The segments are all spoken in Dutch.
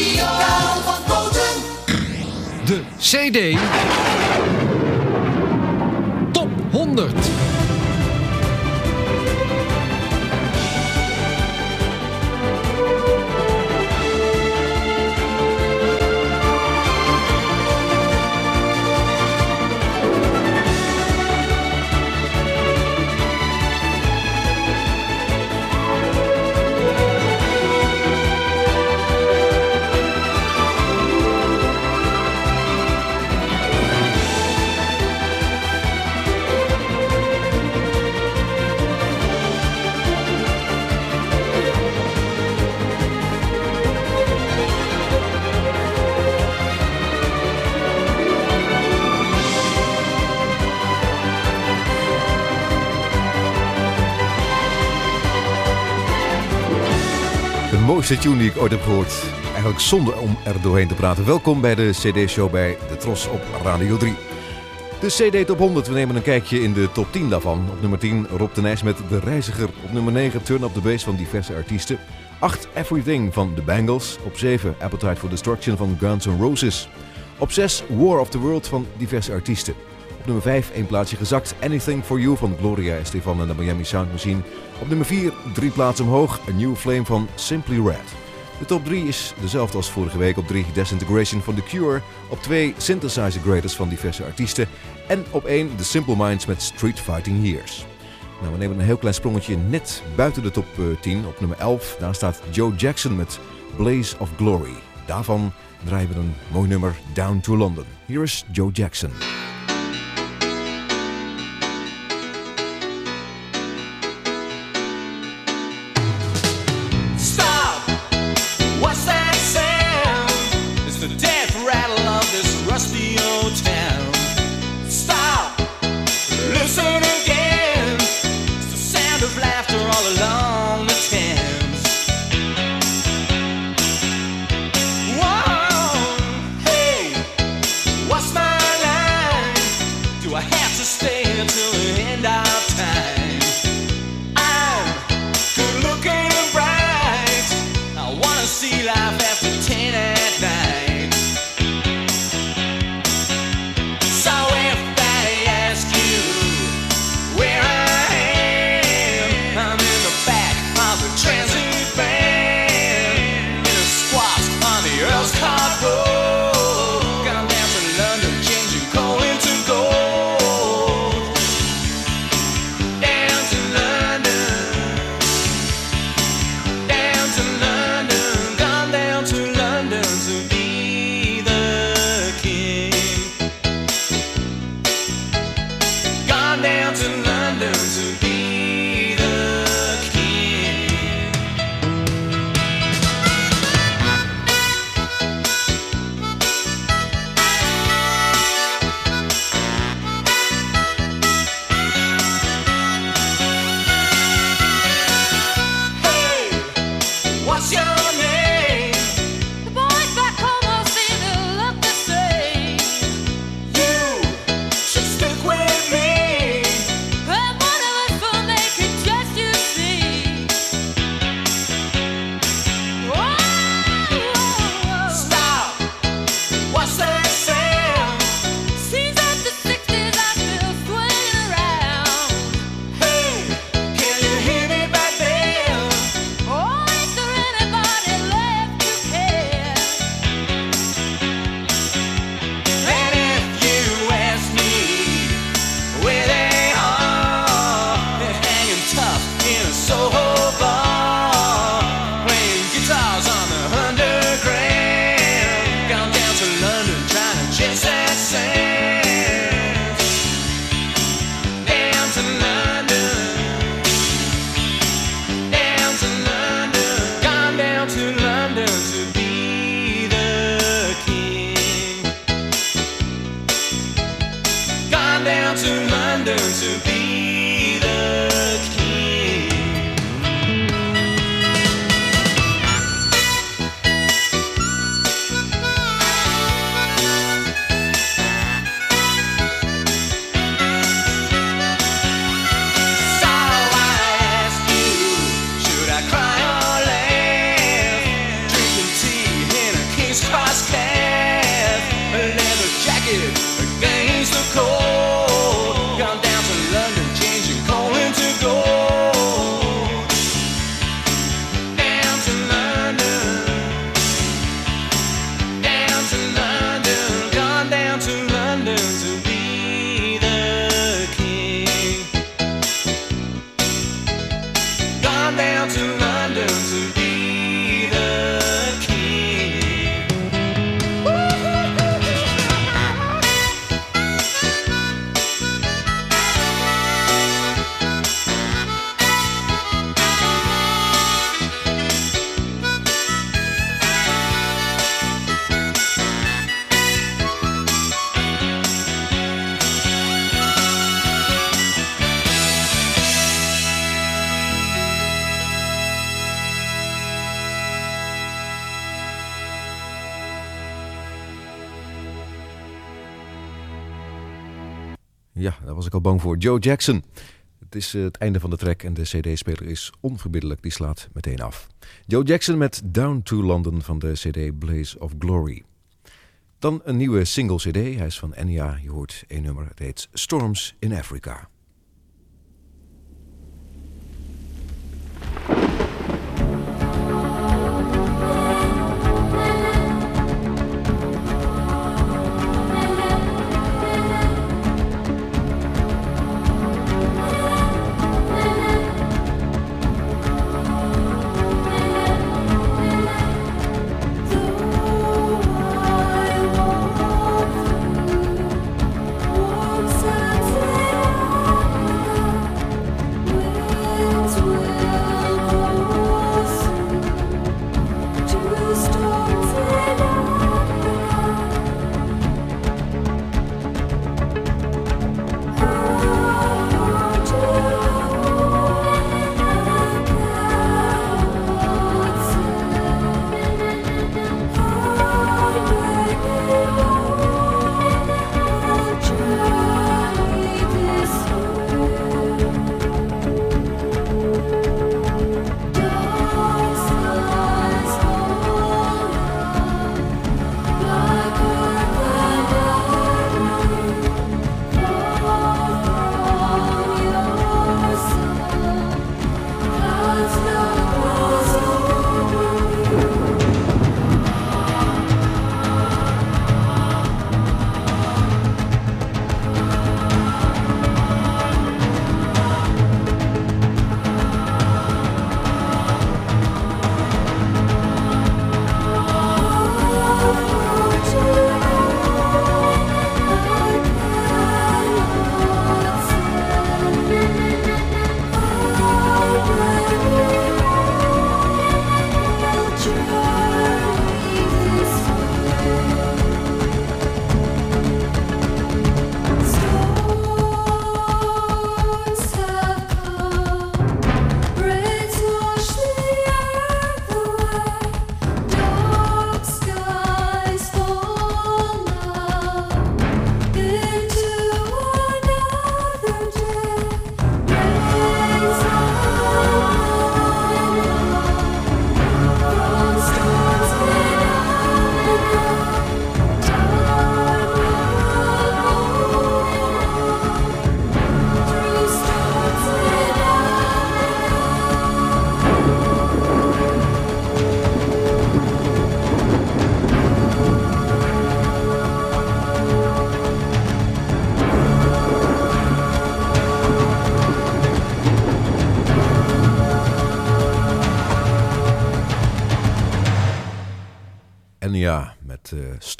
Van. De CD Top 100. Mooiste tune die ik ooit heb gehoord. Eigenlijk zonder om er doorheen te praten. Welkom bij de CD-show bij De Tros op Radio 3. De CD Top 100, we nemen een kijkje in de top 10 daarvan. Op nummer 10 Rob de Nijs met De Reiziger. Op nummer 9 Turn Up The Bass van diverse artiesten. 8 Everything van The Bangles. Op 7 Appetite for Destruction van Guns N' Roses. Op 6 War of the World van diverse artiesten. Op nummer 5 één plaatsje gezakt Anything for You van Gloria Estefan en de Miami Sound Machine. Op nummer 4 drie plaatsen omhoog A New Flame van Simply Red. De top 3 is dezelfde als vorige week. Op 3 Desintegration van The Cure. Op 2 Synthesizer Greatest van diverse artiesten. En op 1 The Simple Minds met Street Fighting Years. Nou, we nemen een heel klein sprongetje net buiten de top eh, 10. Op nummer 11, daar staat Joe Jackson met Blaze of Glory. Daarvan draaien we een mooi nummer Down to London. Hier is Joe Jackson. Voor. Joe Jackson. Het is eh, het einde van de track en de CD-speler is onverbiddelijk. Die slaat meteen af. Joe Jackson met Down to London van de CD Blaze of Glory. Dan een nieuwe single CD. Hij is van Enya. Je hoort één nummer. Het heet Storms in Africa.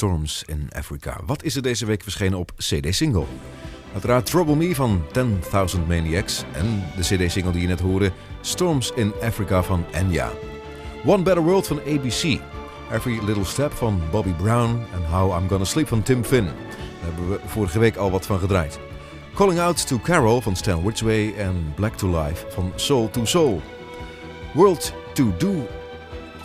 Storms in Africa. Wat is er deze week verschenen op CD-single? Uiteraard Trouble Me van 10.000 Maniacs en de CD-single die je net hoorde, Storms in Africa van Enya. One Better World van ABC. Every Little Step van Bobby Brown en How I'm Gonna Sleep van Tim Finn. Daar hebben we vorige week al wat van gedraaid. Calling Out to Carol van Stan Whitway en Black to Life van Soul to Soul. World to Do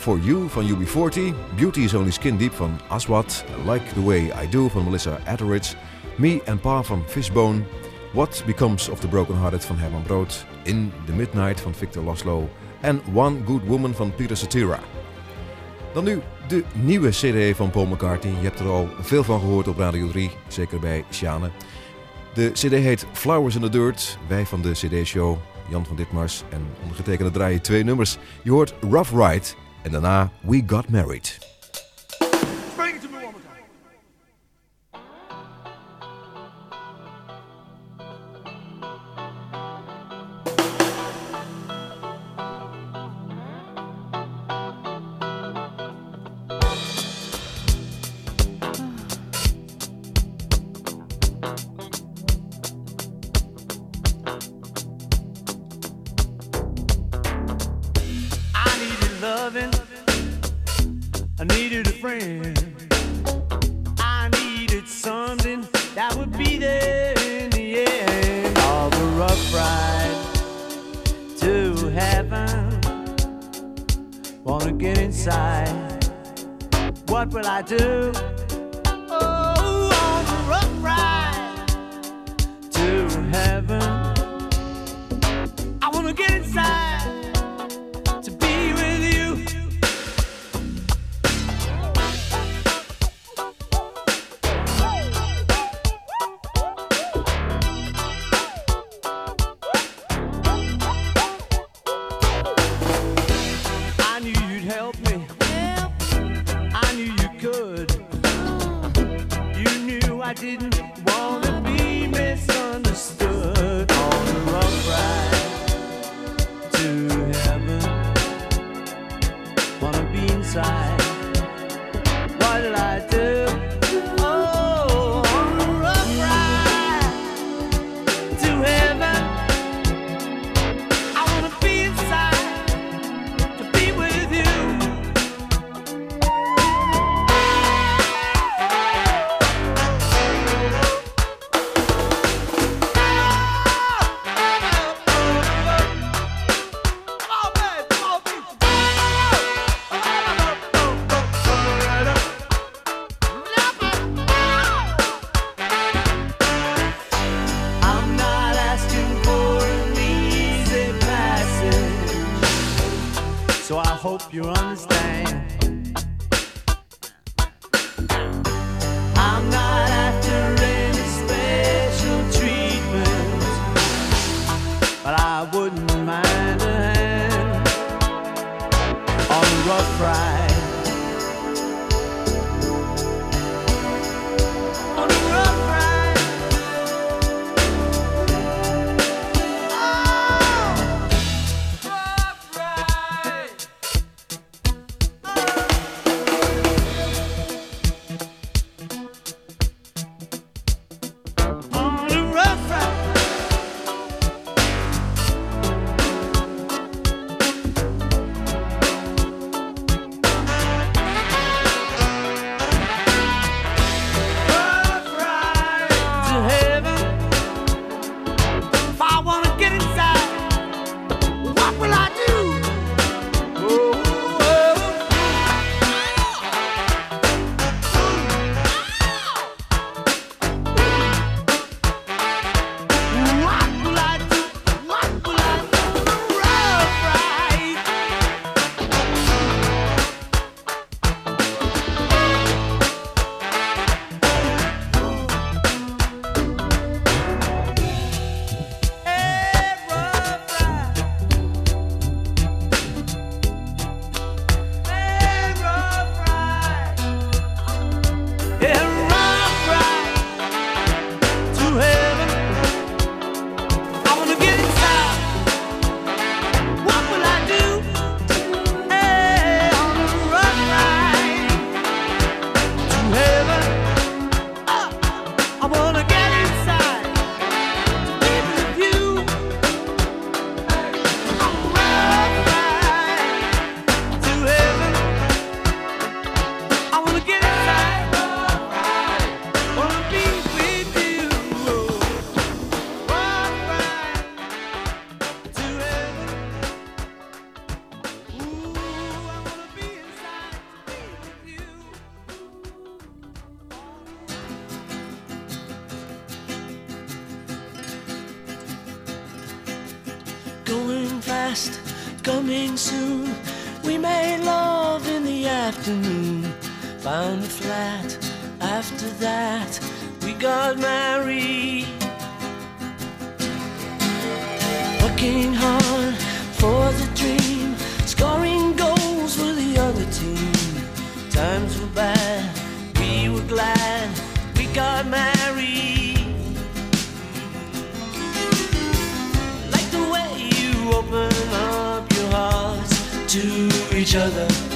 For You van UB40, Beauty is Only Skin Deep van Aswad, Like the Way I Do van Melissa Etheridge, Me and Pa van Fishbone, What Becomes of the Broken Hearted van Herman Brood, In the Midnight van Victor Laszlo en One Good Woman van Peter Cetera. Dan nu de nieuwe CD van Paul McCartney. Je hebt er al veel van gehoord op Radio 3, zeker bij Sjane. De CD heet Flowers in the Dirt. Wij van de CD-show, Jan van Ditmars en ondergetekende draaien twee nummers. Je hoort Rough Ride en daarna We Got Married. Each other.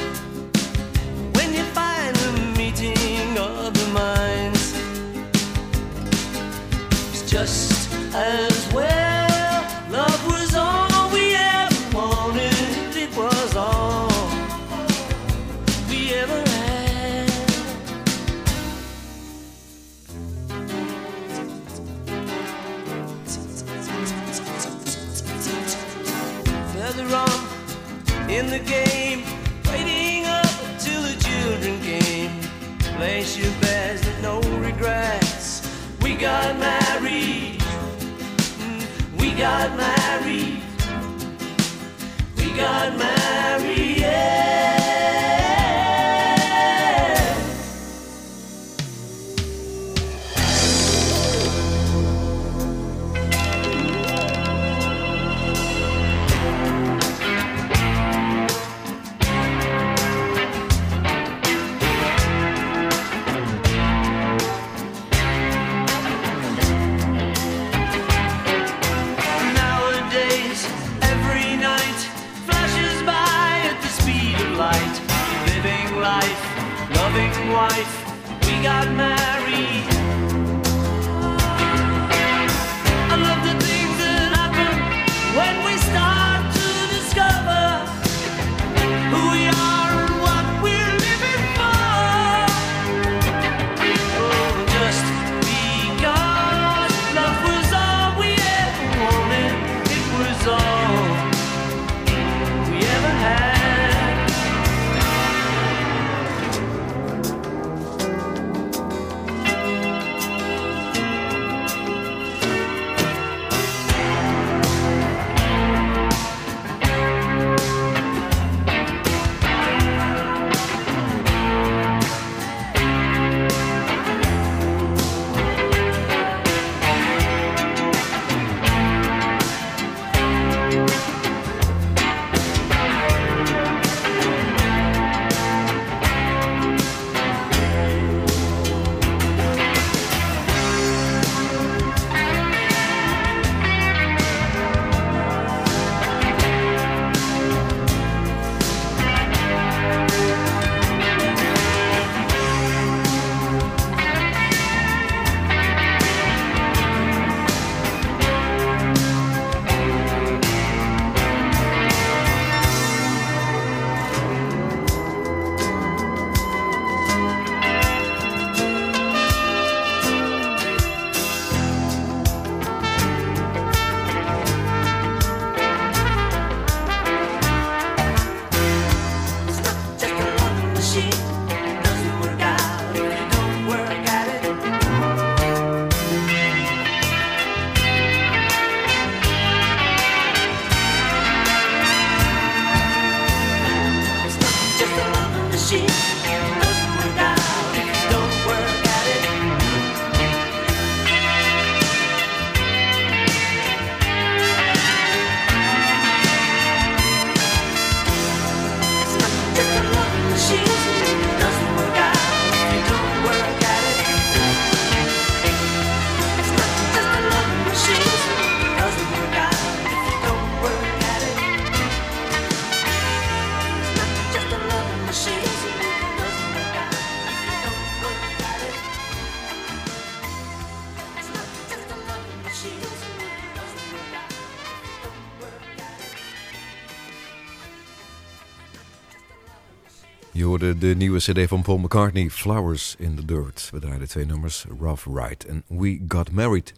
Je hoorde de nieuwe cd van Paul McCartney, Flowers in the Dirt. We draaiden twee nummers, Rough Ride en We Got Married.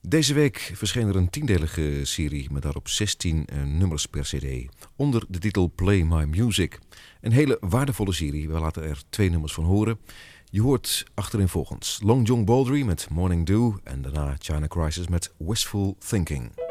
Deze week verscheen er een tiendelige serie met daarop 16 eh, nummers per cd. Onder de titel Play My Music. Een hele waardevolle serie, we laten er twee nummers van horen. Je hoort achterin volgens Long John Baldry met Morning Dew... en daarna China Crisis met Wistful Thinking.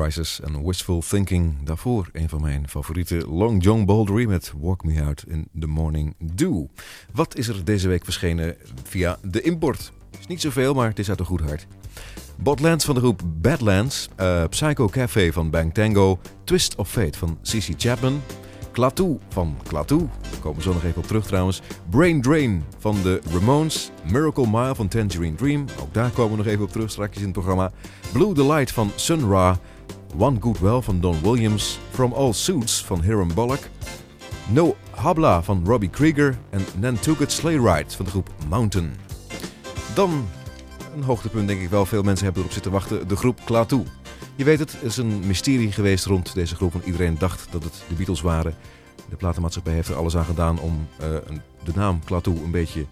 Crisis en Wistful Thinking. Daarvoor een van mijn favoriete Long John Baldry met Walk Me Out in the Morning Dew. Wat is er deze week verschenen via de import? Is niet zoveel, maar het is uit een goed hart. Botlands van de groep Badlands, uh, Psycho Café van Bang Tango, Twist of Fate van CC Chapman, Klaatu van Klaatu, daar komen we zo nog even op terug trouwens, Brain Drain van de Ramones, Miracle Mile van Tangerine Dream, ook daar komen we nog even op terug straks in het programma, Blue Delight van Sun Ra, One Good Well van Don Williams, From All Suits van Hiram Bullock, No Habla van Robbie Krieger en Nantucket Sleigh Ride van de groep Mountain. Dan een hoogtepunt denk ik wel, veel mensen hebben erop zitten wachten, de groep Klaatu. Je weet het, het is een mysterie geweest rond deze groep. Want iedereen dacht dat het de Beatles waren. De platenmaatschappij heeft er alles aan gedaan om uh, de naam Klaatu een beetje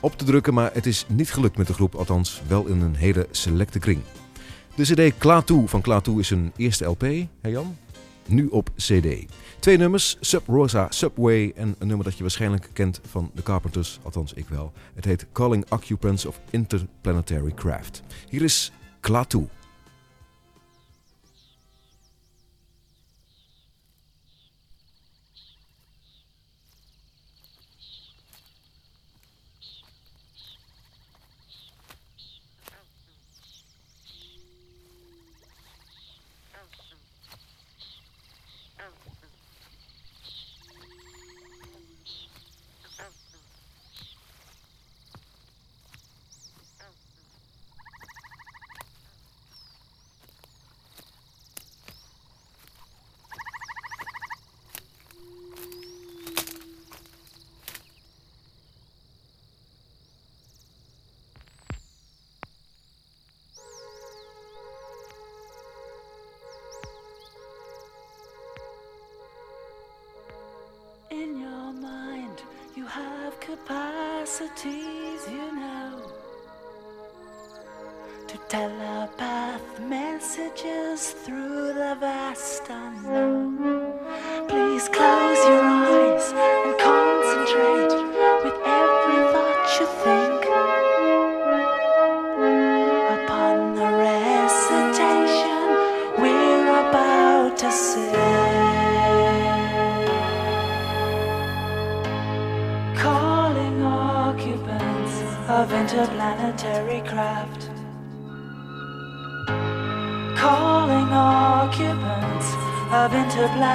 op te drukken. Maar het is niet gelukt met de groep, althans wel in een hele selecte kring. De cd Klaatu van Klaatu is een eerste LP, hè Jan? Nu op cd. Twee nummers, Sub Rosa Subway en een nummer dat je waarschijnlijk kent van de Carpenters, althans ik wel. Het heet Calling Occupants of Interplanetary Craft. Hier is Klaatu. Capacities, you know, to telepath messages through the vast unknown.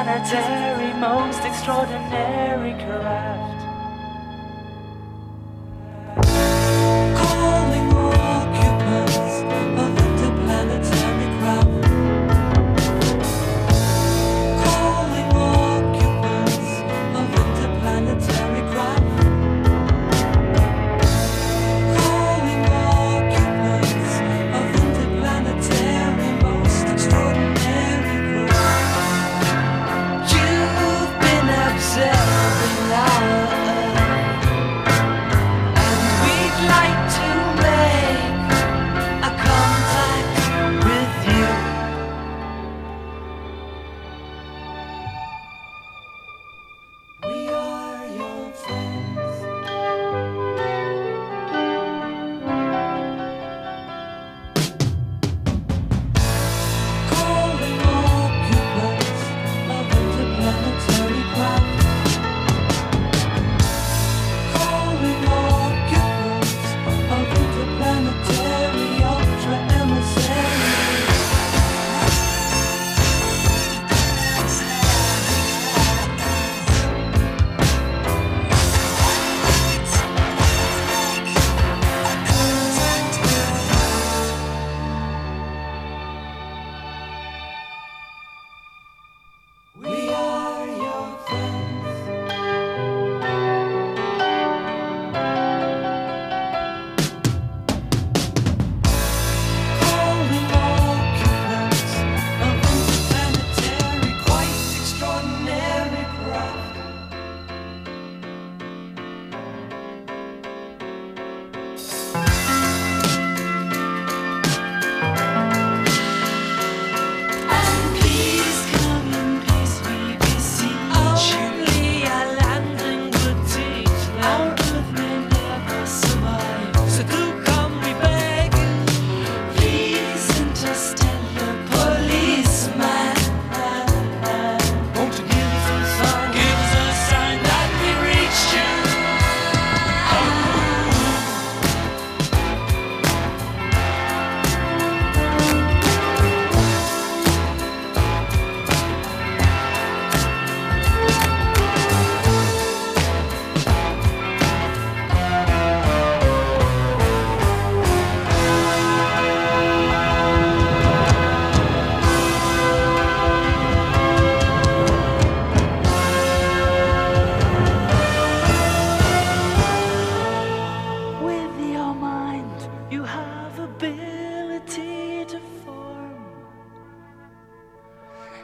planetary, most extraordinary collapse.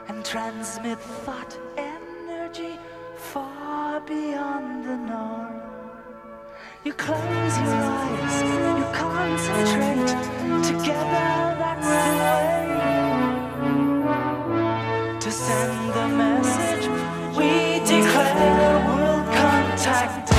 and transmit thought energy far beyond the norm. You close your eyes, you concentrate, together that's the way to send the message we declare world contact.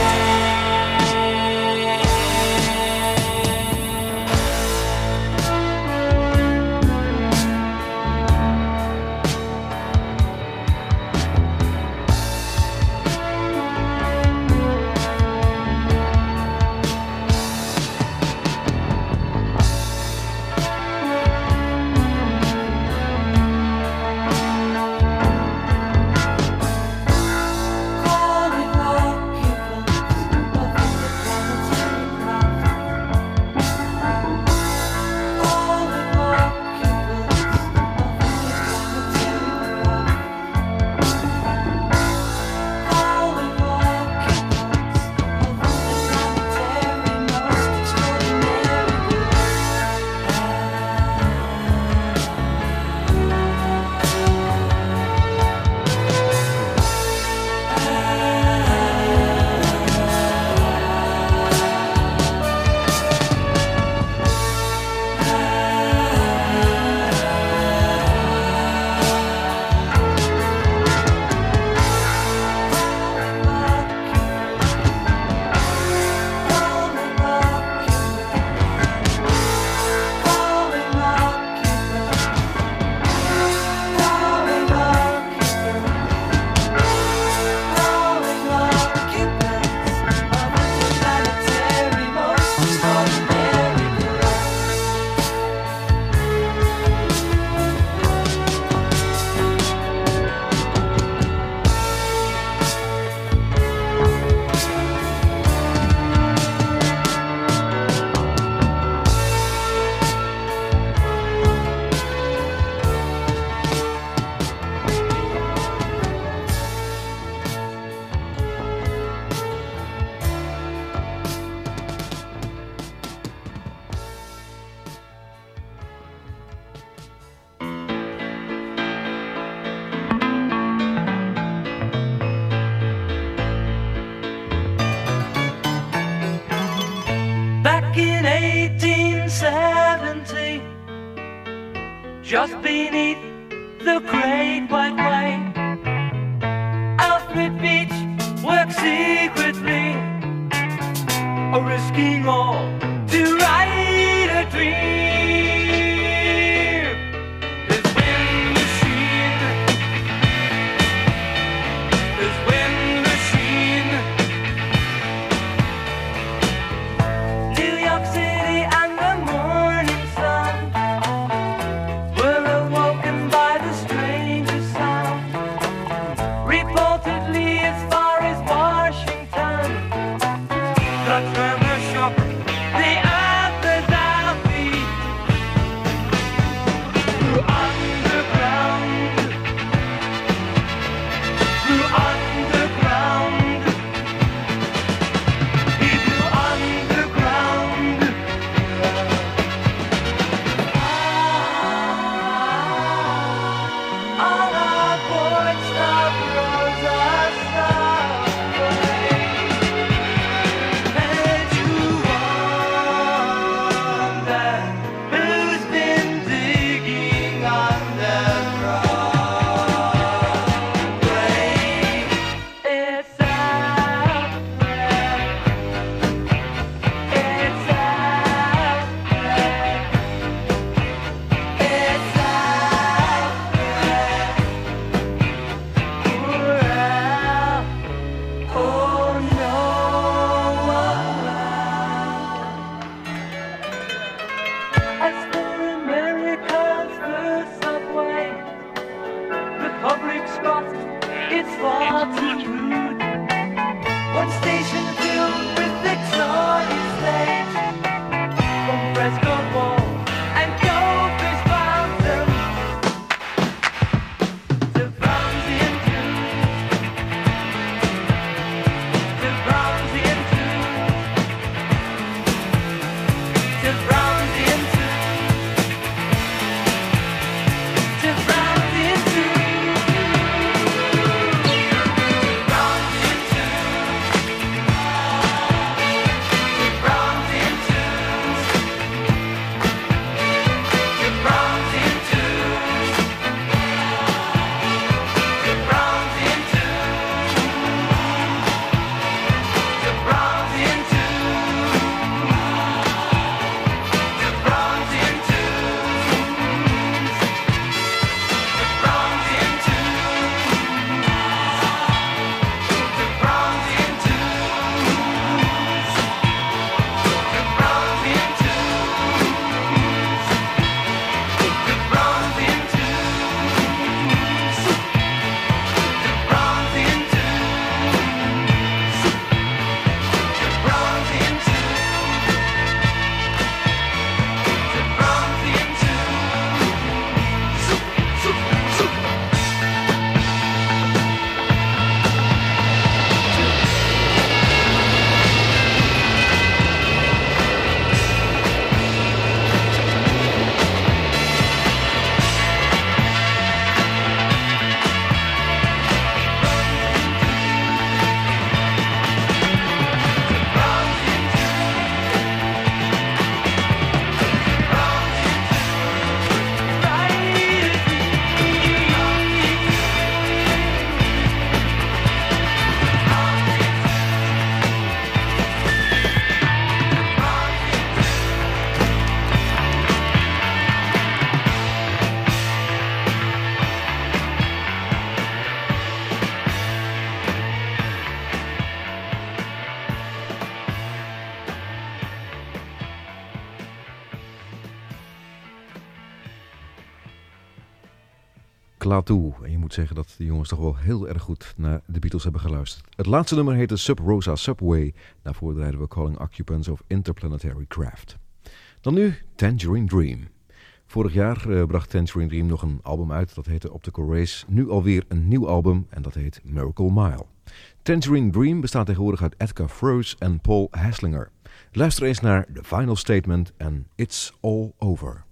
Zeggen dat de jongens toch wel heel erg goed naar de Beatles hebben geluisterd. Het laatste nummer heette Sub Rosa Subway. Daarvoor draaiden we Calling Occupants of Interplanetary Craft. Dan nu Tangerine Dream. Vorig jaar eh, bracht Tangerine Dream nog een album uit, dat heette Optical Race. Nu alweer een nieuw album en dat heet Miracle Mile. Tangerine Dream bestaat tegenwoordig uit Edgar Froese en Paul Haslinger. Luister eens naar The Final Statement en It's All Over.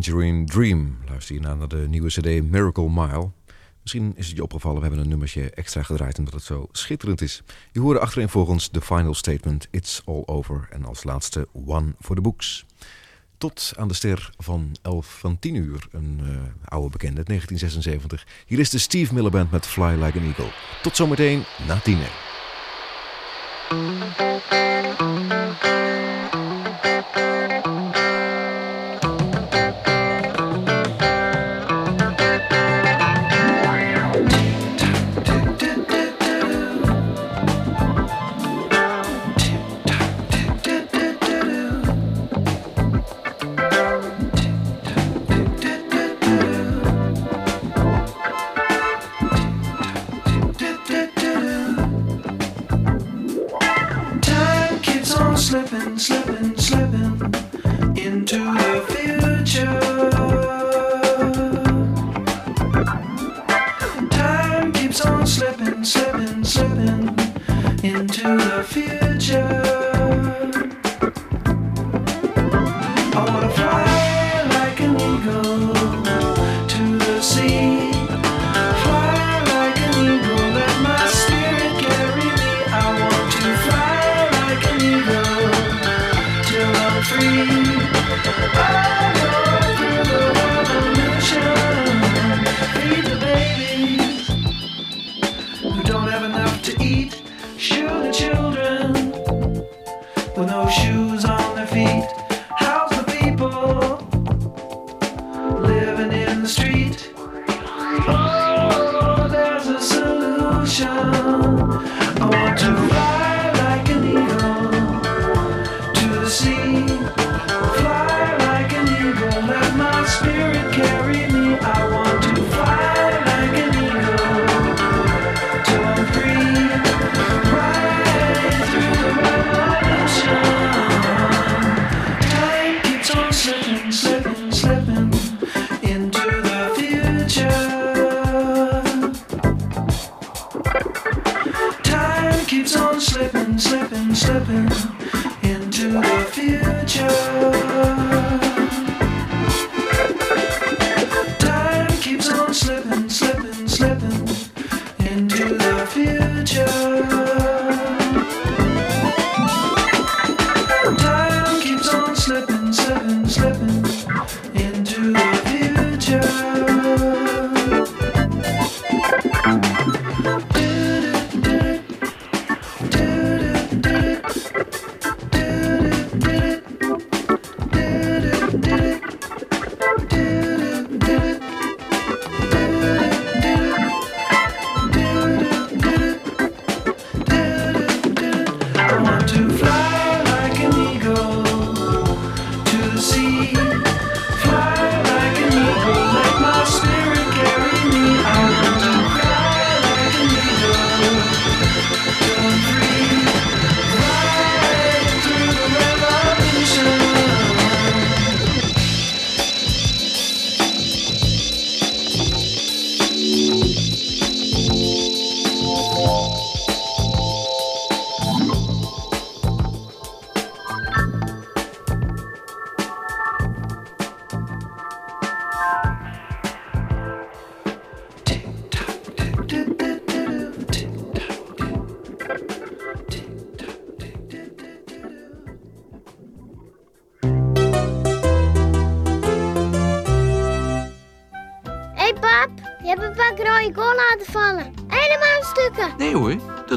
Tangerine Dream. Luister je naar de nieuwe cd Miracle Mile. Misschien is het je opgevallen, we hebben een nummertje extra gedraaid omdat het zo schitterend is. Je hoorde achterin volgens The Final Statement, It's All Over. En als laatste One for the Books. Tot aan de ster van 11 van 10 uur, een uh, oude bekende, 1976. Hier is de Steve Miller Band met Fly Like an Eagle. Tot zometeen na tienen.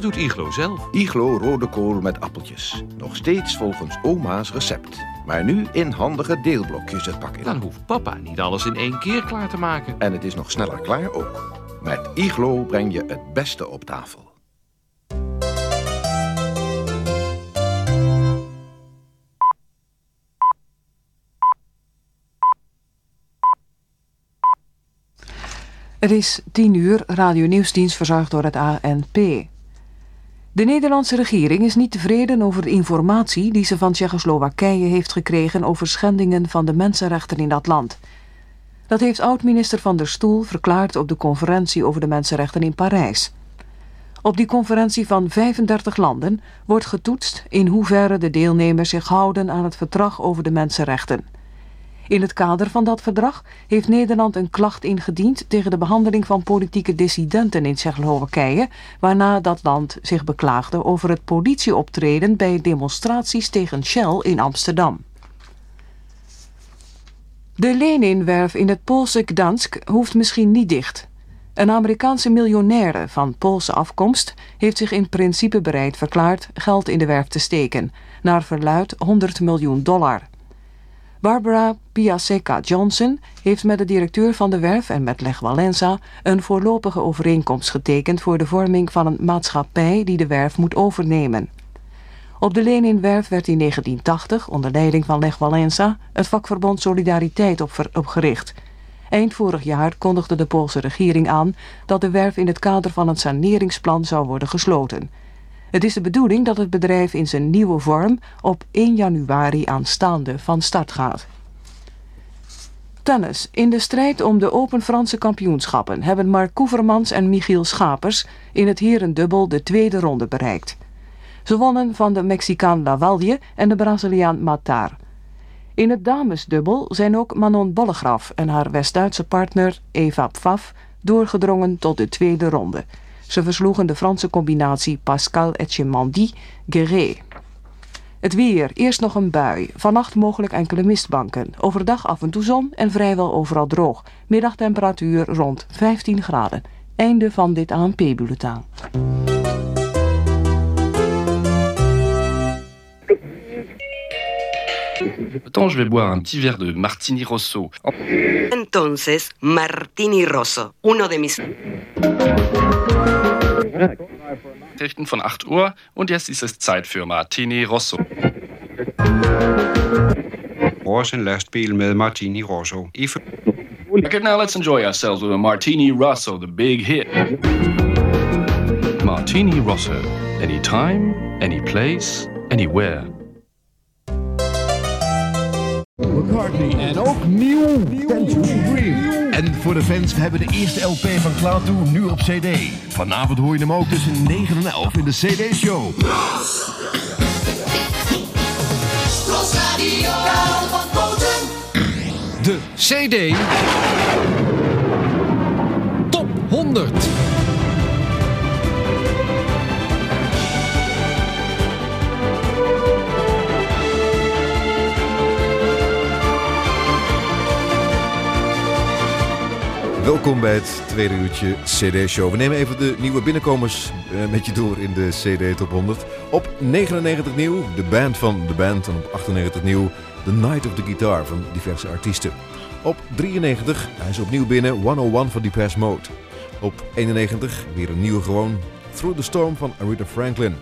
Dat doet Iglo zelf. Iglo rode kool met appeltjes. Nog steeds volgens oma's recept. Maar nu in handige deelblokjes het pak in. Dan hoeft papa niet alles in één keer klaar te maken. En het is nog sneller klaar ook. Met Iglo breng je het beste op tafel. Het is 10 uur, Radio Nieuwsdienst verzorgd door het ANP. De Nederlandse regering is niet tevreden over de informatie die ze van Tsjechoslowakije heeft gekregen over schendingen van de mensenrechten in dat land. Dat heeft oud-minister Van der Stoel verklaard op de conferentie over de mensenrechten in Parijs. Op die conferentie van 35 landen wordt getoetst in hoeverre de deelnemers zich houden aan het verdrag over de mensenrechten. In het kader van dat verdrag heeft Nederland een klacht ingediend tegen de behandeling van politieke dissidenten in Tsjechoslowakije, waarna dat land zich beklaagde over het politieoptreden bij demonstraties tegen Shell in Amsterdam. De Leninwerf in het Poolse Gdansk hoeft misschien niet dicht. Een Amerikaanse miljonaire van Poolse afkomst heeft zich in principe bereid verklaard geld in de werf te steken, naar verluid 100 miljoen dollar. Barbara Piasecka Johnson heeft met de directeur van de werf en met Lech Walesa een voorlopige overeenkomst getekend voor de vorming van een maatschappij die de werf moet overnemen. Op de Leninwerf werd in 1980 onder leiding van Lech Walesa het vakverbond Solidariteit opgericht. Eind vorig jaar kondigde de Poolse regering aan dat de werf in het kader van een saneringsplan zou worden gesloten. Het is de bedoeling dat het bedrijf in zijn nieuwe vorm op 1 januari aanstaande van start gaat. Tennis. In de strijd om de Open Franse kampioenschappen hebben Mark Koevermans en Michiel Schapers in het herendubbel de tweede ronde bereikt. Ze wonnen van de Mexicaan Lavalle en de Braziliaan Matar. In het damesdubbel zijn ook Manon Bollegraf en haar West-Duitse partner Eva Pfaff doorgedrongen tot de tweede ronde. Ze versloegen de Franse combinatie Pascal Etchemandy Guerré. Het weer. Eerst nog een bui. Vannacht mogelijk enkele mistbanken. Overdag af en toe zon en vrijwel overal droog. Middagtemperatuur rond 15 graden. Einde van dit ANP-bulletin. Attends, je vais boire un petit verre de Martini Rosso. Entonces, Martini Rosso, uno de mis... Nachrichten von 8 Uhr und jetzt ist es Zeit für Martini Rosso. Vores en lastbil med Martini Rosso. I for... Okay, now let's enjoy ourselves with a Martini Rosso, the big hit. Martini Rosso. Anytime, any place, anywhere. McCartney. En ook nieuw. En voor de fans, we hebben de eerste LP van Cloud 2 nu op CD. Vanavond hoor je hem ook tussen 9 en 11 in de CD-show. De CD Top 100. Welkom bij het tweede uurtje CD-show. We nemen even de nieuwe binnenkomers eh, met je door in de CD Top 100. Op 99 nieuw, de band van de band. En op 98 nieuw, The Night of the Guitar van diverse artiesten. Op 93, hij is opnieuw binnen, 101 van Depeche Mode. Op 91, weer een nieuwe gewoon, Through the Storm van Aretha Franklin.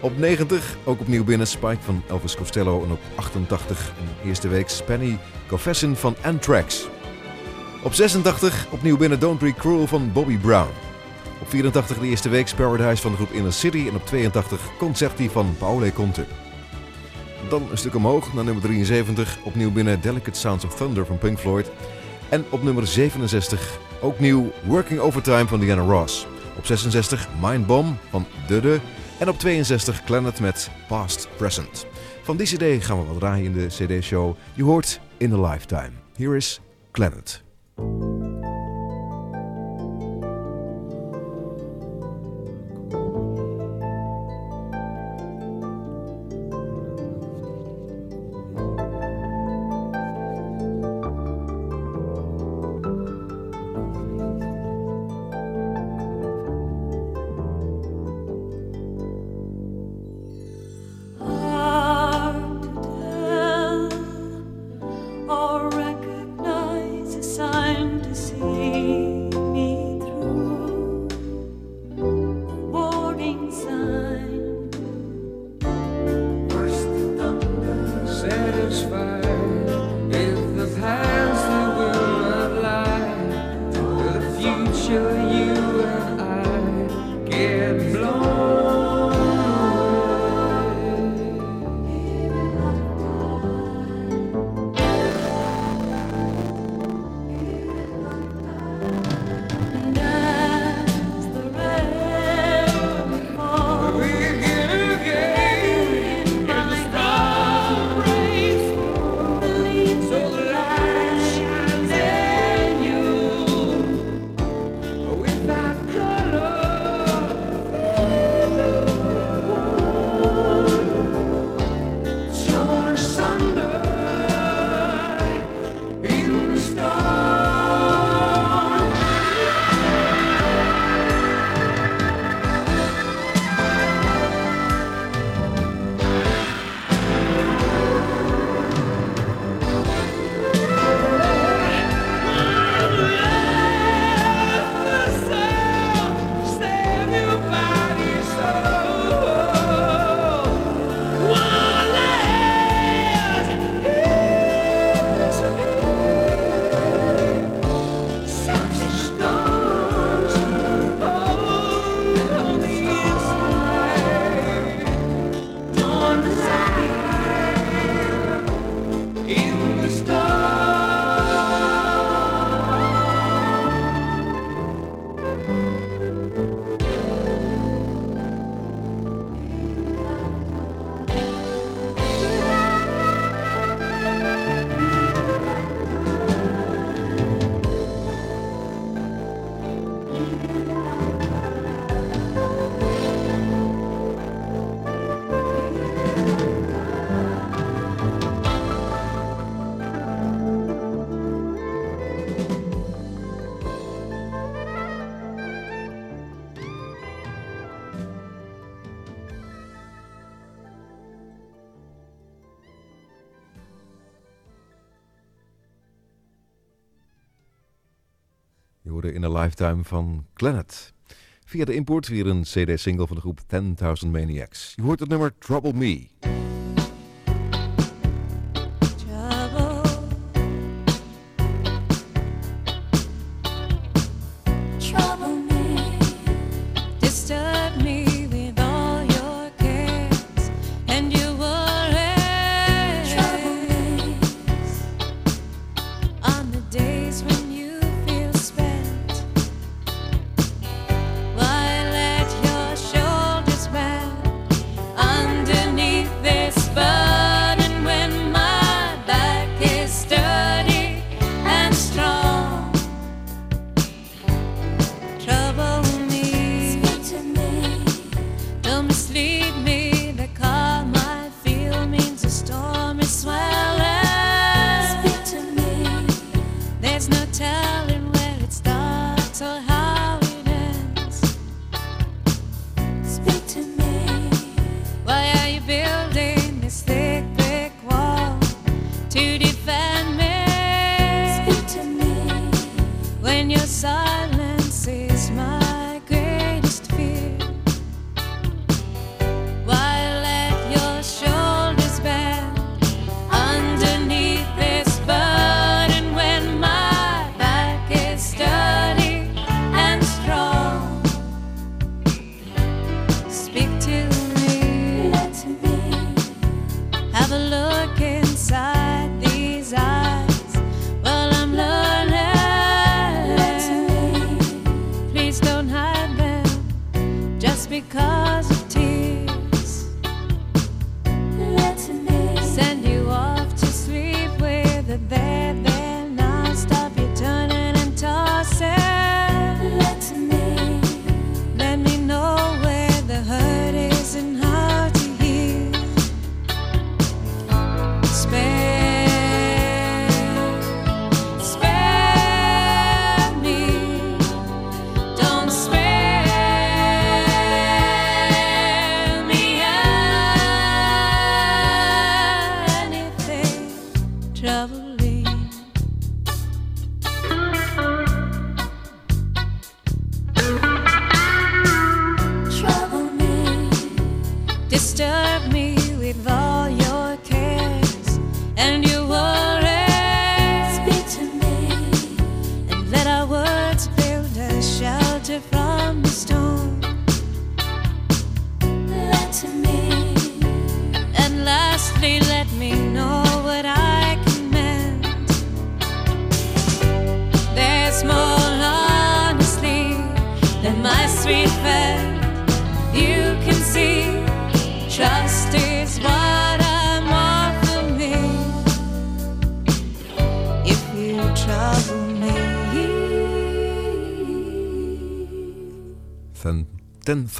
Op 90, ook opnieuw binnen, Spike van Elvis Costello. En op 88, een eerste week, Spenny Confession van Anthrax. Op 86 opnieuw binnen Don't Be Cruel van Bobby Brown. Op 84 de eerste week Paradise van de groep Inner City. En op 82 Concerti van Paolo Conte. Dan een stuk omhoog naar nummer 73. Opnieuw binnen Delicate Sounds of Thunder van Pink Floyd. En op nummer 67 ook nieuw Working Overtime van Diana Ross. Op 66 Mind Bomb van Dudde. En op 62 Planet met Past Present. Van die cd gaan we wat draaien in de cd-show. Je hoort In a Lifetime. Hier is Planet. Lifetime van Planet. Via de import weer een CD-single van de groep 10.000 Maniacs. Je hoort het nummer Trouble Me.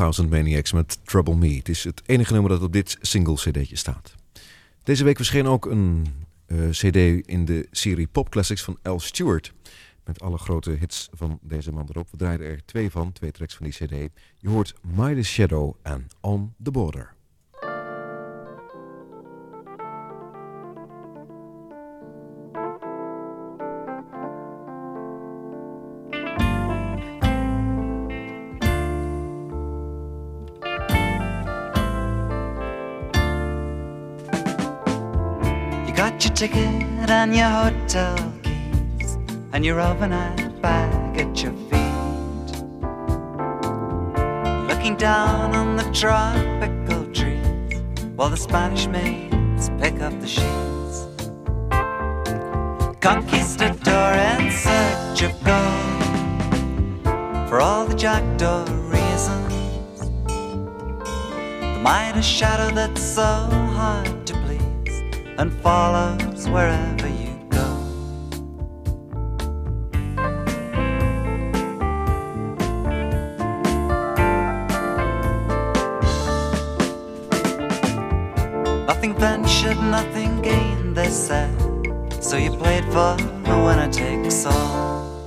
10.000 Maniacs met Trouble Me. Het is het enige nummer dat op dit single cd'tje staat. Deze week verscheen ook een eh, cd in de serie Pop Classics van Al Stewart. Met alle grote hits van deze man erop. We draaien er twee van, twee tracks van die cd. Je hoort Midas Shadow en On the Border. Ticket and your hotel keys and your overnight bag at your feet. Looking down on the tropical trees while the Spanish maids pick up the sheets. Conquistador in search of gold for all the jackdaw reasons. The Midas shadow that's so hard to and follows wherever you go. Nothing ventured, nothing gained, they said. So you played for the winner takes all.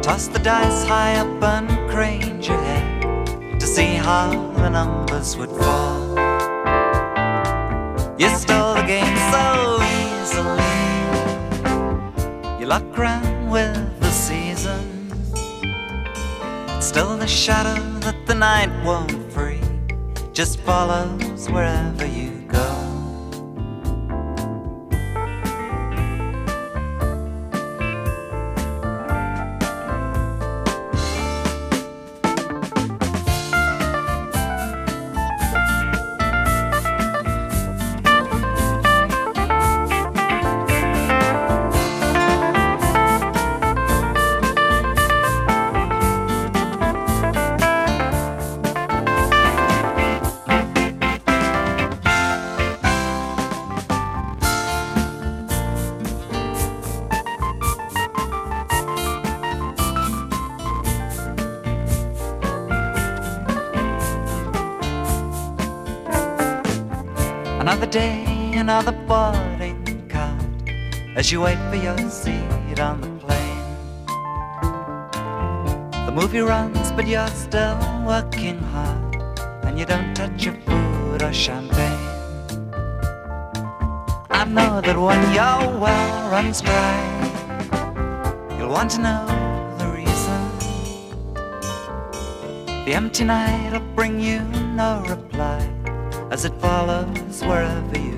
Toss the dice high up and craned your head to see how the numbers would fall. You stole the game so easily. You luck ran with the seasons. Still, the shadow that the night won't free just follows wherever you go. You're still working hard, and you don't touch your food or champagne. I know that when your well runs dry, you'll want to know the reason. The empty night will bring you no reply as it follows wherever you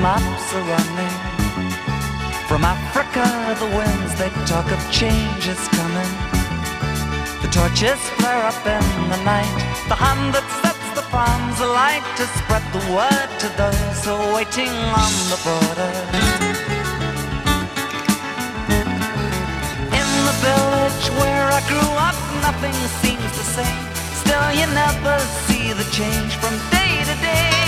Maps are running. From Africa, the winds they talk of change is coming. The torches flare up in the night. The hand that sets the farms alight to spread the word to those who are waiting on the border. In the village where I grew up, nothing seems the same. Still, you never see the change from day to day.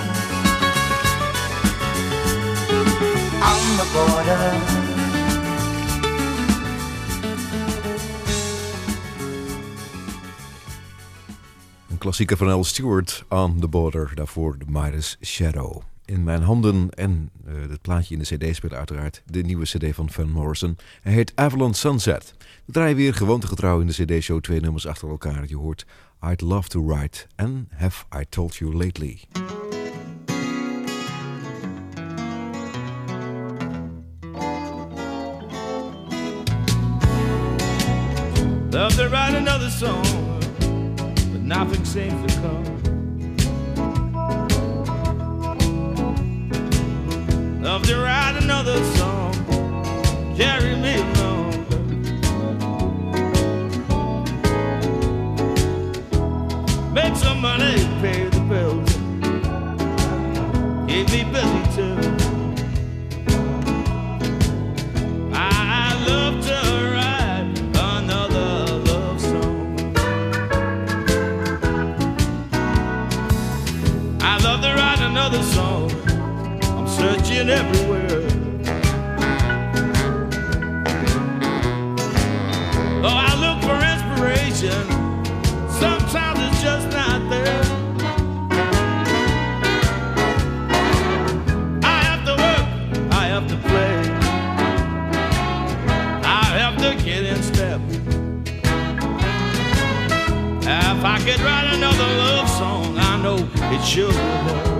On the border. klassieker van Al Stewart, On the Border. Daarvoor de Midas Shadow. In mijn handen en eh, het plaatje in de cd speelt uiteraard de nieuwe cd van Van Morrison. Hij heet Avalon Sunset. We draaien weer gewoontegetrouw in de cd-show twee nummers achter elkaar. Je hoort I'd Love to Write en Have I Told You Lately. Love to write another song, but nothing seems to come. Love to write another song, carry me along. Make some money, pay the bills, keep me busy too. Everywhere. Oh, I look for inspiration. Sometimes it's just not there. I have to work. I have to play. I have to get in step. If I could write another love song, I know it should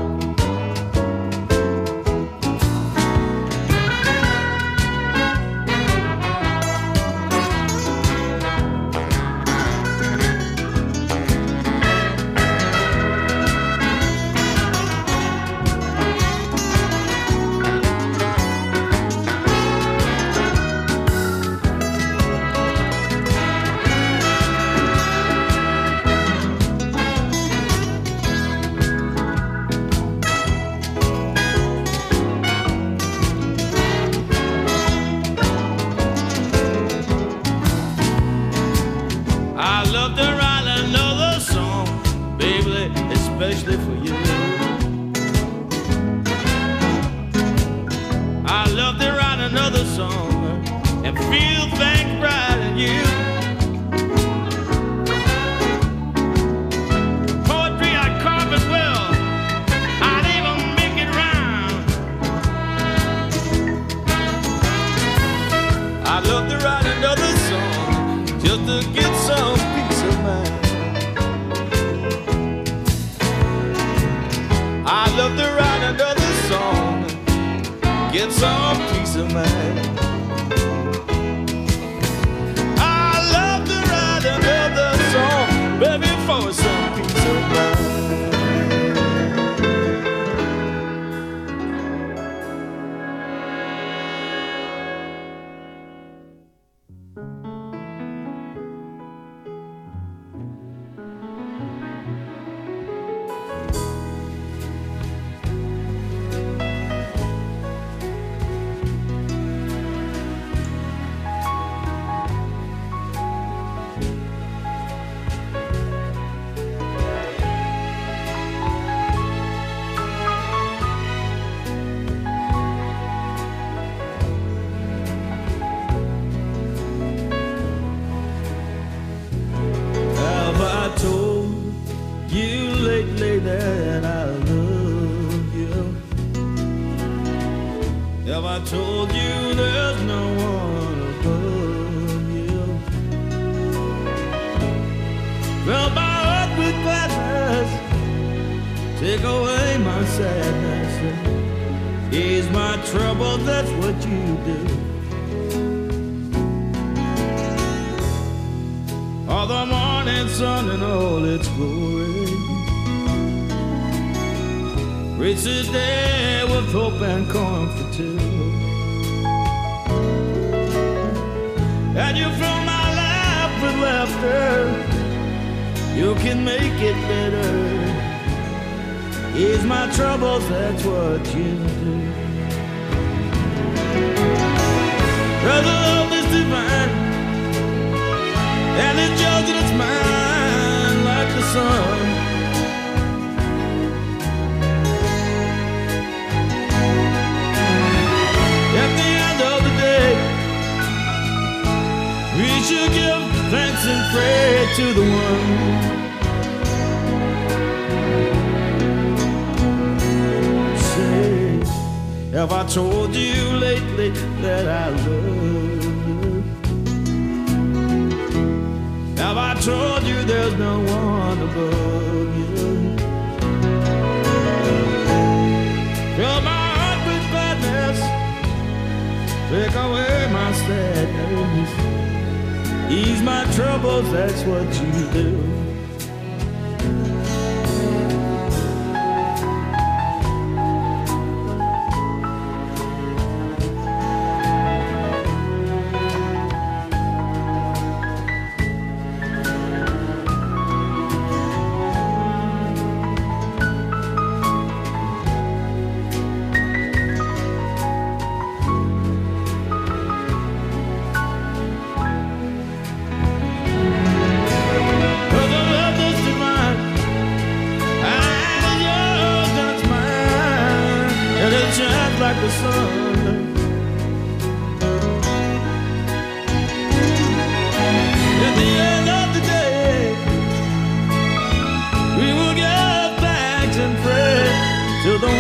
to the one.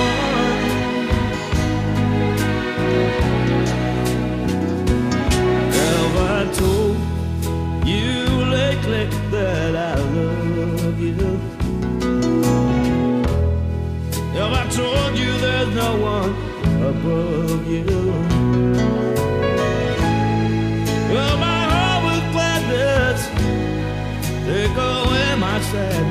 Have I told you lately that I love you? Have I told you there's no one above you? Well, my heart with gladness, take away my sadness,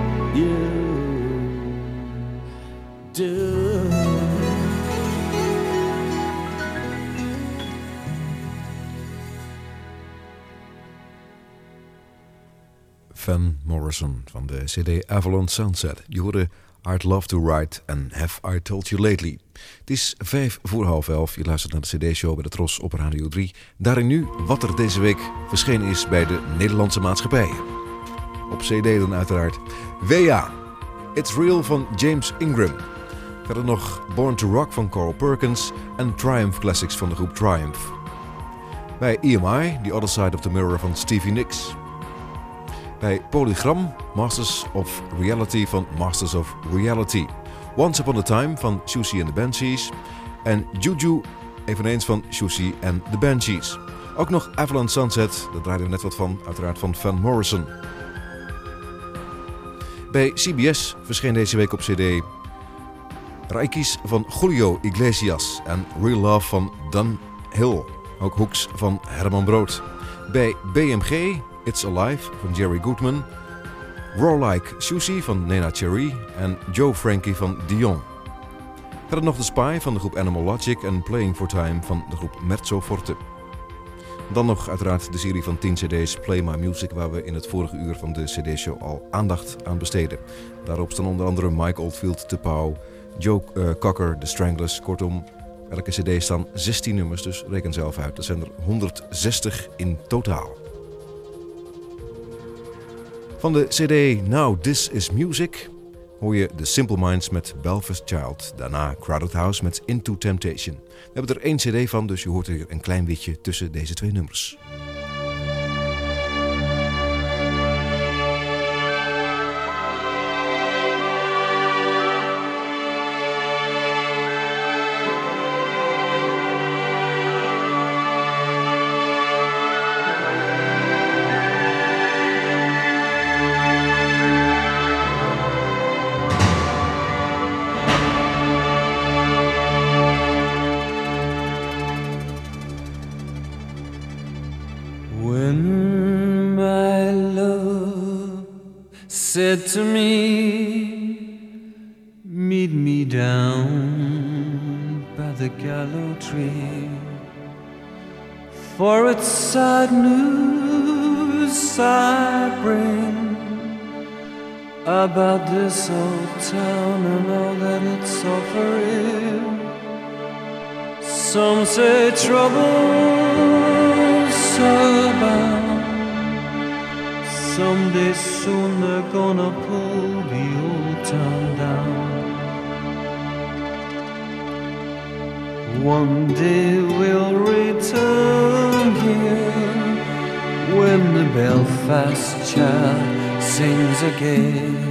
Van Morrison van de CD Avalon Sunset. Je hoorde I'd Love to Write and Have I Told You Lately. Het is vijf voor half elf. Je luistert naar de CD-show bij de Tros op Radio 3. Daarin nu wat er deze week verschenen is bij de Nederlandse maatschappijen. Op CD dan uiteraard. WA, It's Real van James Ingram. Verder nog Born to Rock van Carl Perkins en Triumph Classics van de groep Triumph. Bij EMI, The Other Side of the Mirror van Stevie Nicks. Bij Polygram, Masters of Reality van Masters of Reality. Once Upon a Time van Shushi and the Banshees. En Juju, eveneens van Shushi and the Banshees. Ook nog Avalon Sunset, daar draaiden we net wat van, uiteraard van Van Morrison. Bij CBS verscheen deze week op CD Raikis van Julio Iglesias en Real Love van Dan Hill. Ook Hooks van Herman Brood. Bij BMG It's Alive van Jerry Goodman. Raw Like Sushi van Nena Cherry en Joe Frankie van Dion. Verder nog The Spy van de groep Animal Logic en Playing for Time van de groep Mezzo Forte. Dan nog uiteraard de serie van 10 cd's Play My Music waar we in het vorige uur van de cd-show al aandacht aan besteden. Daarop staan onder andere Mike Oldfield, De Pauw, Joe eh, Cocker, The Stranglers. Kortom, elke cd staan 16 nummers, dus reken zelf uit. Dat zijn er 160 in totaal. Van de CD Now This Is Music hoor je The Simple Minds met Belfast Child. Daarna Crowded House met Into Temptation. We hebben er één CD van, dus je hoort er een klein witje tussen deze twee nummers. About this old town and all that it's offering. Some say trouble's abound. Someday soon they're gonna pull the old town down. One day we'll return here when the Belfast child sings again.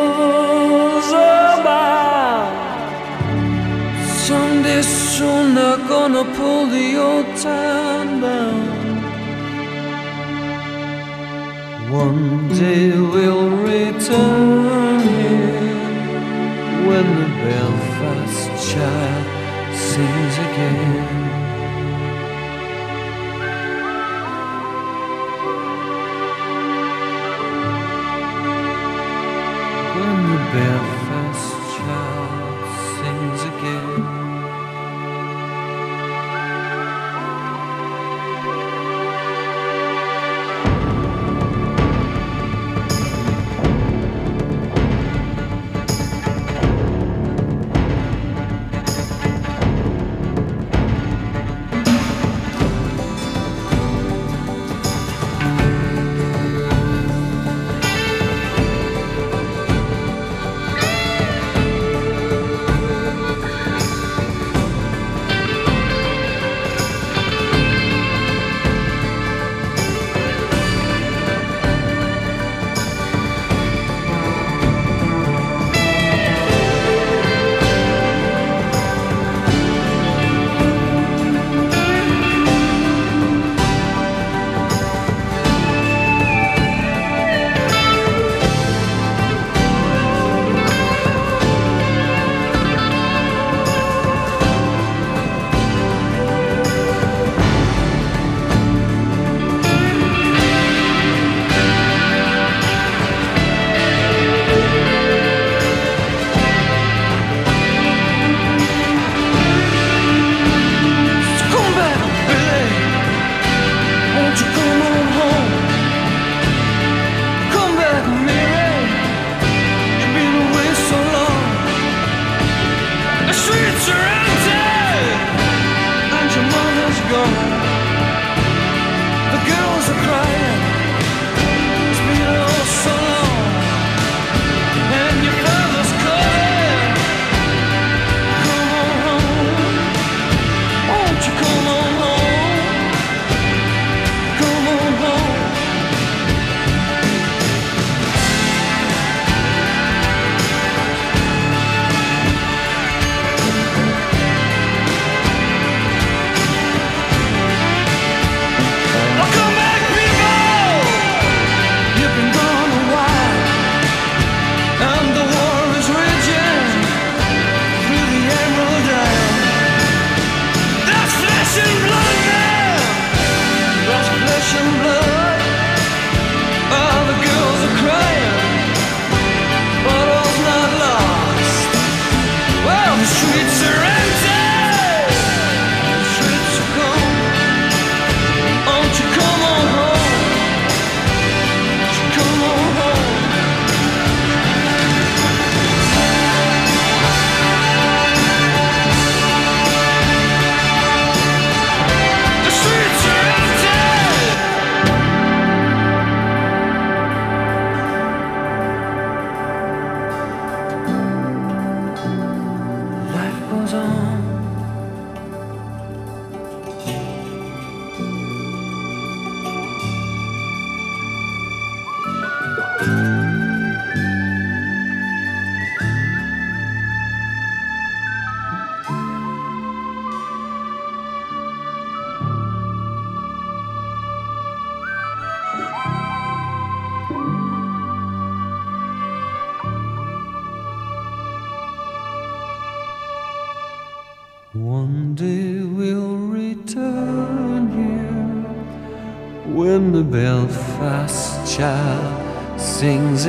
Someday soon they're gonna pull the old town down. One day we'll return here when the Belfast child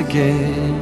again.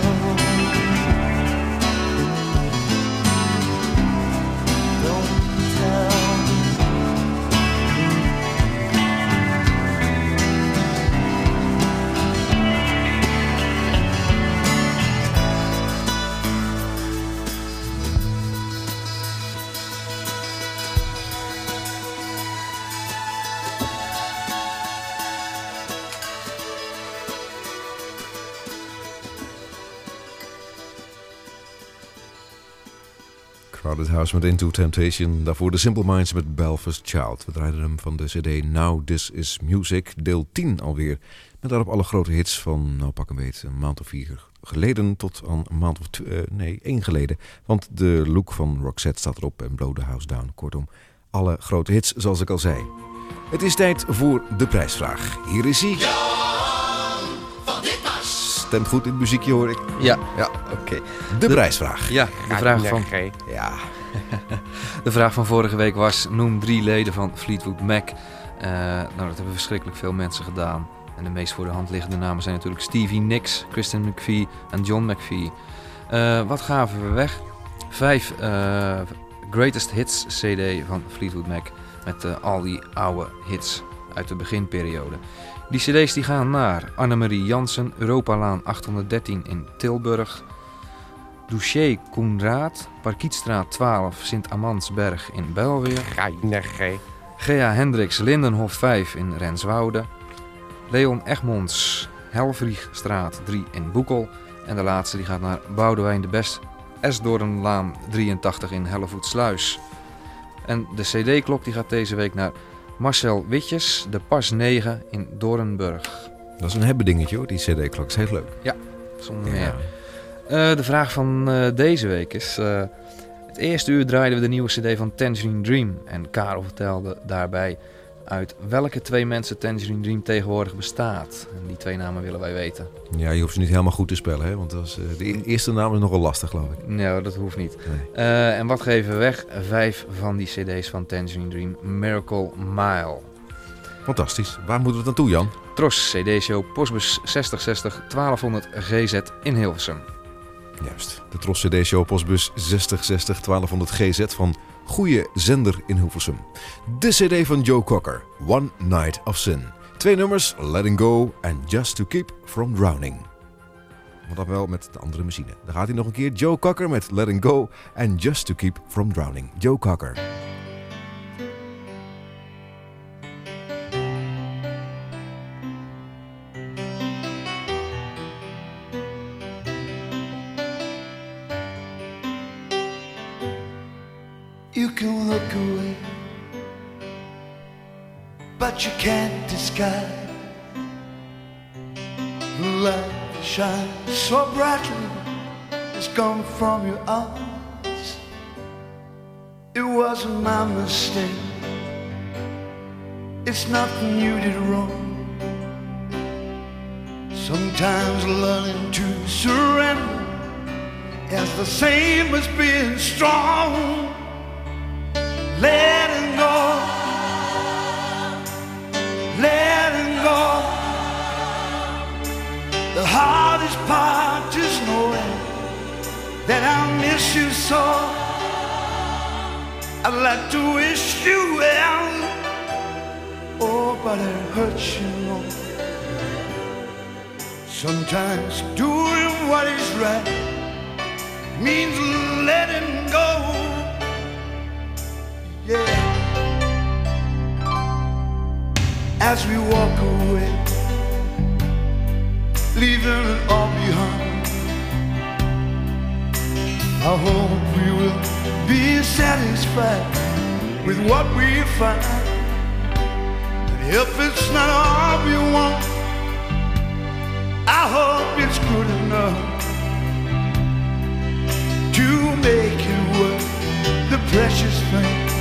House met Into Temptation. Daarvoor The Simple Minds met Belfast Child. We draaiden hem van de cd Now This Is Music, deel 10 alweer. Met daarop alle grote hits van, nou pak een beet, een maand of vier geleden tot aan een maand of tw- eh, nee, één geleden. Want de look van Roxette staat erop en Blow the House Down. Kortom, alle grote hits zoals ik al zei. Het is tijd voor de prijsvraag. Hier is hij. Stemt goed in het muziekje hoor ik. Ja, ja oké. De prijsvraag. Ja, de vraag van... Ja. De vraag van vorige week was: noem drie leden van Fleetwood Mac. Eh, nou, dat hebben verschrikkelijk veel mensen gedaan. En de meest voor de hand liggende namen zijn natuurlijk Stevie Nicks, Kristen McVie en John McVie. Eh, wat gaven we weg? Vijf eh, Greatest Hits CD van Fleetwood Mac. Met al die oude hits uit de beginperiode. Die cd's die gaan naar Annemarie Jansen, Europalaan 813 in Tilburg. Douché Koenraad, Parkietstraat 12, Sint-Amansberg in Belweer. Gea Hendricks, Lindenhof 5 in Renswoude. Leon Egmonds, Helvriegstraat 3 in Boekel. En de laatste die gaat naar Boudewijn de Best, Esdoornlaan 83 in Hellevoetsluis. En de cd-klok die gaat deze week naar Marcel Witjes, de Pas 9 in Doornburg. Dat is een hebben dingetje hoor, die cd-klok. is heel leuk. Ja, zonder meer. Eh, de vraag van eh, deze week is... eh, het eerste uur draaiden we de nieuwe cd van Tangerine Dream. En Karel vertelde daarbij uit welke twee mensen Tangerine Dream tegenwoordig bestaat. En die twee namen willen wij weten. Ja, je hoeft ze niet helemaal goed te spellen, hè? want dat is, de e- eerste naam is nogal lastig, geloof ik. Nee, dat hoeft niet. En wat geven we weg? Vijf van die cd's van Tangerine Dream. Miracle Mile. Fantastisch. Waar moeten we het naartoe, Jan? Tros CD-show Postbus 6060 1200 GZ in Hilversum. Juist. De Tros CD Show Postbus 6060 1200 GZ van Goeie Zender in Hilversum. De CD van Joe Cocker, One Night of Sin. Twee nummers, Letting Go en Just to Keep from Drowning. Maar dan wel met de andere machine. Dan gaat hij nog een keer. Joe Cocker met Letting Go en Just to Keep from Drowning. Joe Cocker. But you can't disguise the light that shines so brightly. it's come from your eyes. It wasn't my mistake. It's nothing you did wrong. Sometimes learning to surrender is the same as being strong letting go, letting go. The hardest part is knowing that I miss you so. I'd like to wish you well, oh, but it hurts you more. Sometimes doing what is right means letting go yeah. As we walk away, leaving it all behind. I hope we will be satisfied with what we find. And if it's not all we want, I hope it's good enough to make it worth the precious things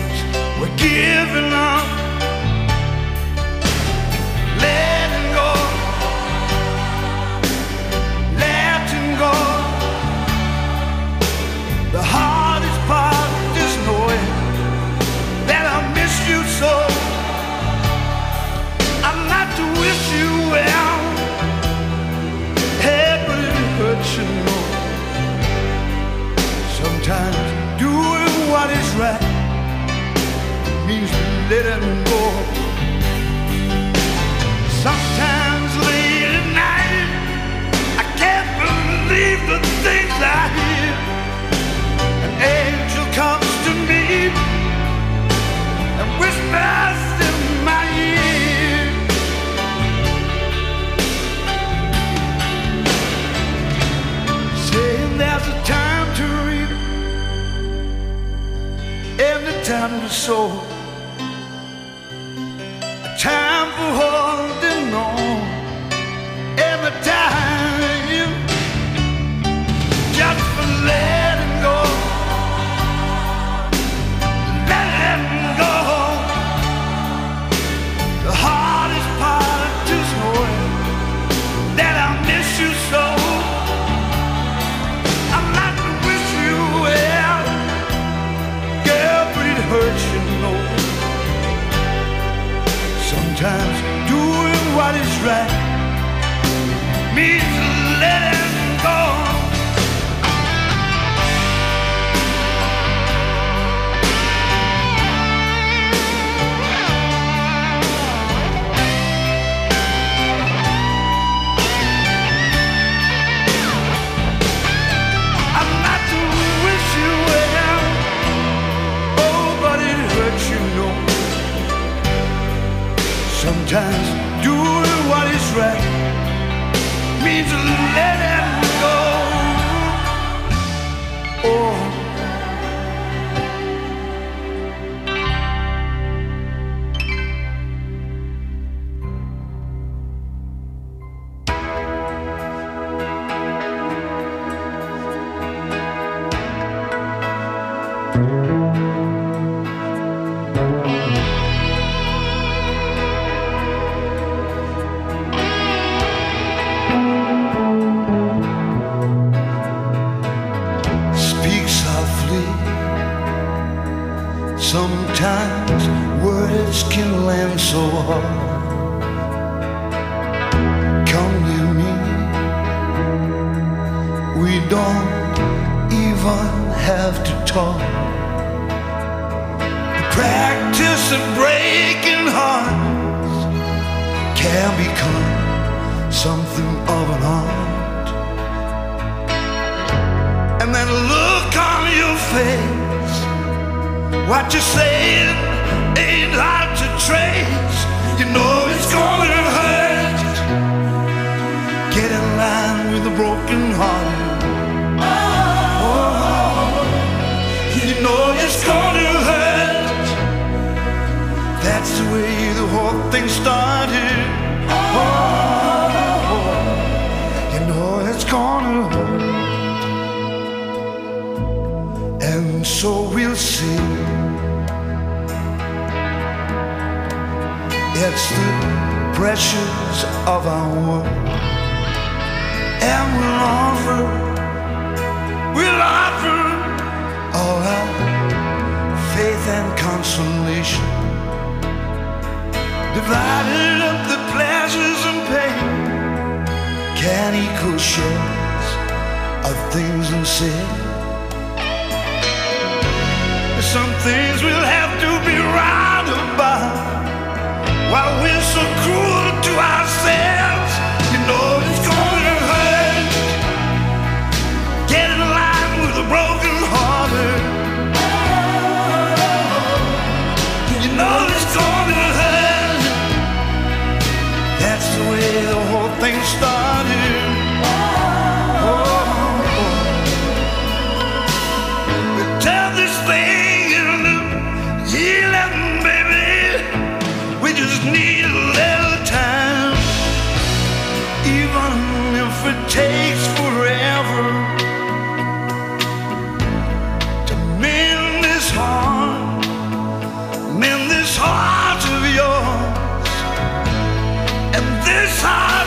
we're giving up. Sometimes doing what is right means letting go. Sometimes late at night, I can't believe the things I hear. An angel comes to me and whispers in my ear. Saying there's a time to reap soul. A time to sow. Time for holding every time. You just for this time.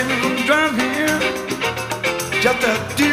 Drive here, just a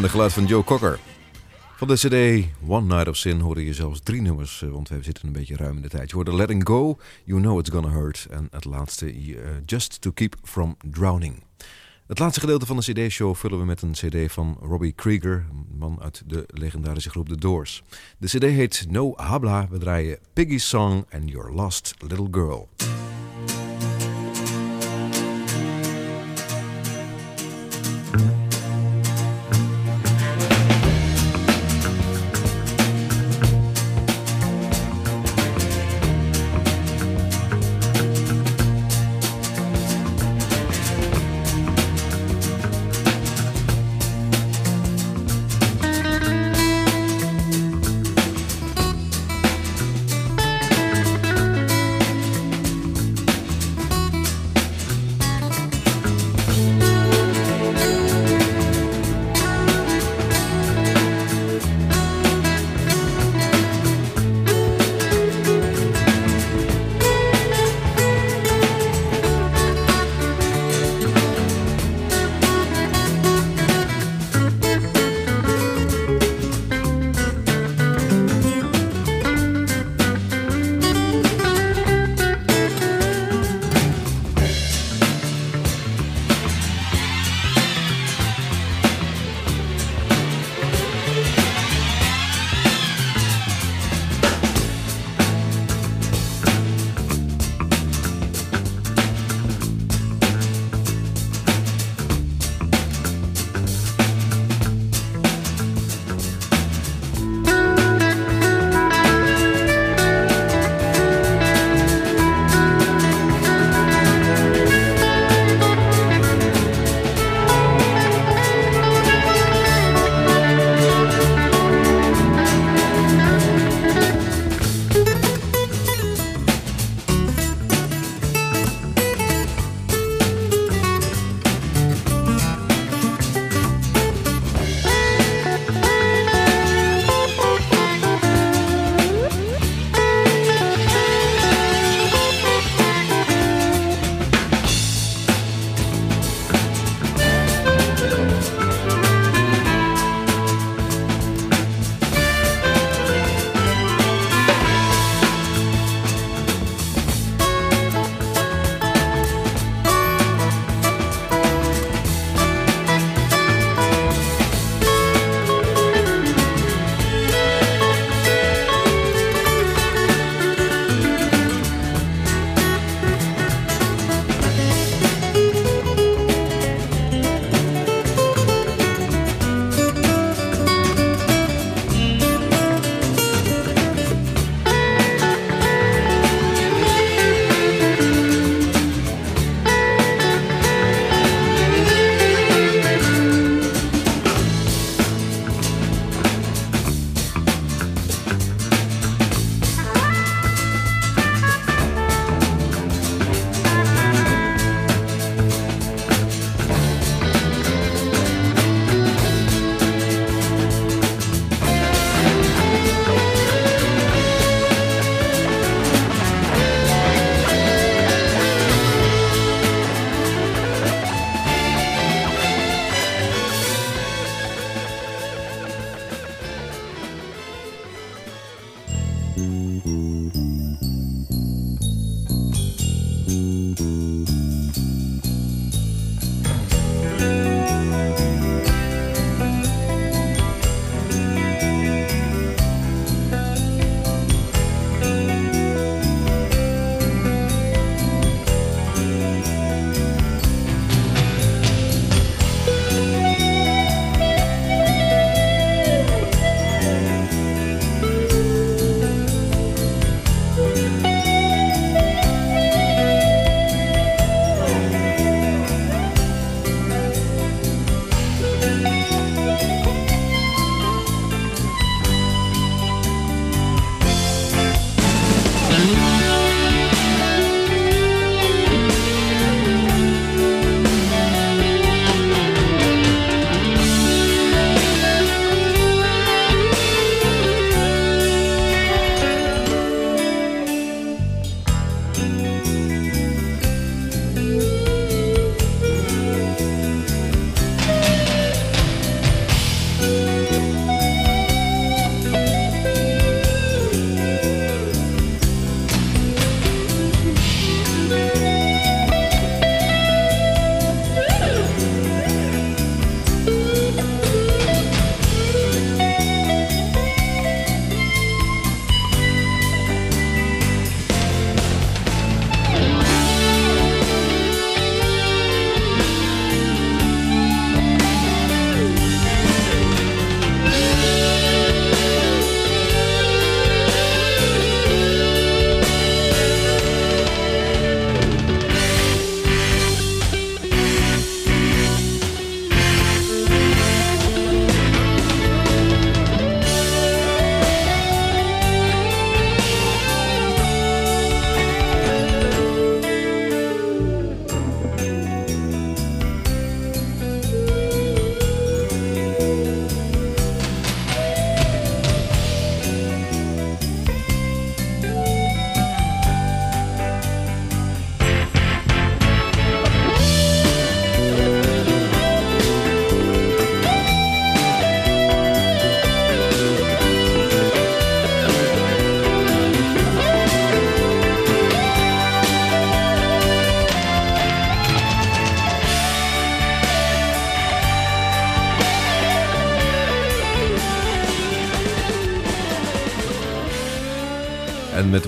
De geluid van Joe Cocker. Van de CD One Night of Sin hoorde je zelfs drie nummers, eh, want we zitten een beetje ruim in de tijd. Je hoorde Letting Go, You Know It's Gonna Hurt en het laatste eh, Just To Keep From Drowning. Het laatste gedeelte van de CD-show vullen we met een CD van Robbie Krieger, een man uit de legendarische groep The Doors. De CD heet No Habla. We draaien Piggy's Song and Your Lost Little Girl.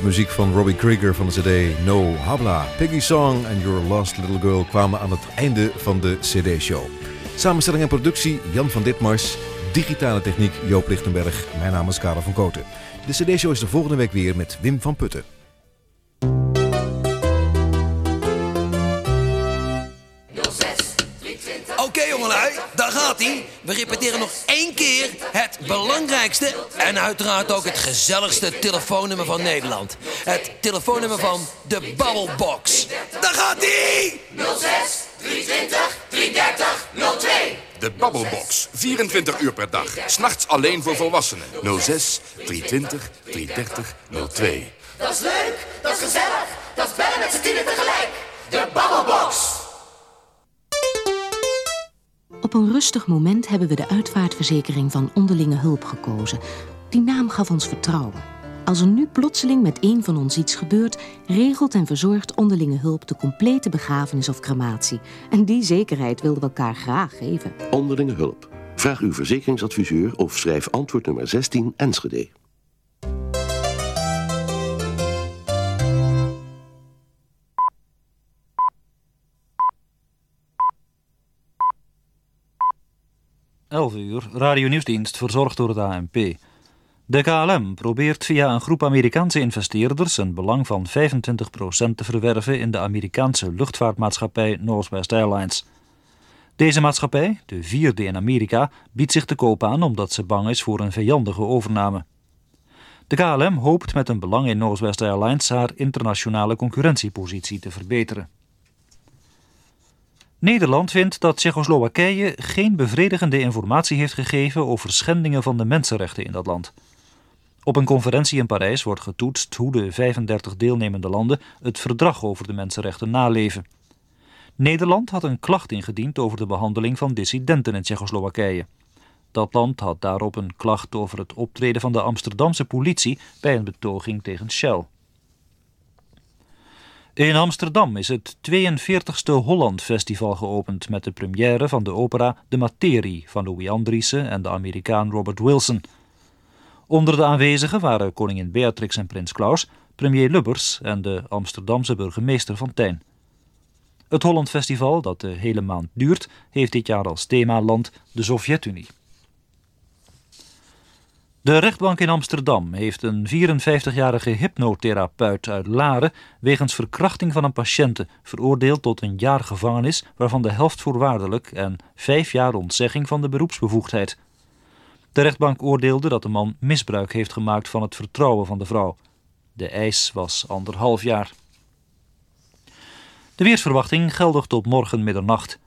Muziek van Robbie Krieger van de CD No Habla, Piggy Song en Your Lost Little Girl kwamen aan het einde van de CD-show. Samenstelling en productie Jan van Ditmars, digitale techniek Joop Lichtenberg. Mijn naam is Karel van Koten. De CD-show is de volgende week weer met Wim van Putten. We repeteren nog één keer het belangrijkste en uiteraard ook het gezelligste telefoonnummer van Nederland. Het telefoonnummer van de Babbelbox. Daar gaat hij! 06 320 330 02. De Babbelbox. 24 uur per dag. S'nachts alleen voor volwassenen. 06 320 330 02. Dat is leuk, dat is gezellig, dat is bellen met z'n tienen tegelijk. De Babbelbox. Op een rustig moment hebben we de uitvaartverzekering van onderlinge hulp gekozen. Die naam gaf ons vertrouwen. Als er nu plotseling met een van ons iets gebeurt, regelt en verzorgt onderlinge hulp de complete begrafenis of crematie. En die zekerheid wilden we elkaar graag geven. Onderlinge hulp. Vraag uw verzekeringsadviseur of schrijf antwoord nummer 16 Enschede. Elf uur, radio-nieuwsdienst verzorgd door het ANP. De KLM probeert via een groep Amerikaanse investeerders een belang van 25% te verwerven in de Amerikaanse luchtvaartmaatschappij Northwest Airlines. Deze maatschappij, de vierde in Amerika, biedt zich te koop aan omdat ze bang is voor een vijandige overname. De KLM hoopt met een belang in Northwest Airlines haar internationale concurrentiepositie te verbeteren. Nederland vindt dat Tsjechoslowakije geen bevredigende informatie heeft gegeven over schendingen van de mensenrechten in dat land. Op een conferentie in Parijs wordt getoetst hoe de 35 deelnemende landen het verdrag over de mensenrechten naleven. Nederland had een klacht ingediend over de behandeling van dissidenten in Tsjechoslowakije. Dat land had daarop een klacht over het optreden van de Amsterdamse politie bij een betoging tegen Shell. In Amsterdam is het 42e Holland Festival geopend met de première van de opera De Materie van Louis Andriessen en de Amerikaan Robert Wilson. Onder de aanwezigen waren koningin Beatrix en prins Klaus, premier Lubbers en de Amsterdamse burgemeester Van Tijn. Het Holland Festival, dat de hele maand duurt, heeft dit jaar als themaland de Sovjet-Unie. De rechtbank in Amsterdam heeft een 54-jarige hypnotherapeut uit Laren wegens verkrachting van een patiënte veroordeeld tot een jaar gevangenis, waarvan de helft voorwaardelijk en vijf jaar ontzegging van de beroepsbevoegdheid. De rechtbank oordeelde dat de man misbruik heeft gemaakt van het vertrouwen van de vrouw. De eis was anderhalf jaar. De weersverwachting geldigt tot morgen middernacht.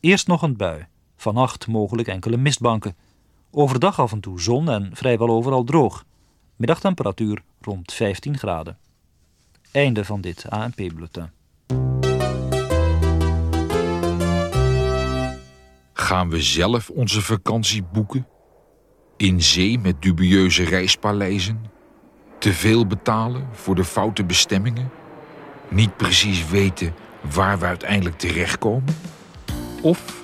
Eerst nog een bui, vannacht mogelijk enkele mistbanken. Overdag af en toe zon en vrijwel overal droog. Middagtemperatuur rond 15 graden. Einde van dit ANP-bulletin. Gaan we zelf onze vakantie boeken? In zee met dubieuze reispaleizen? Te veel betalen voor de foute bestemmingen? Niet precies weten waar we uiteindelijk terechtkomen? Of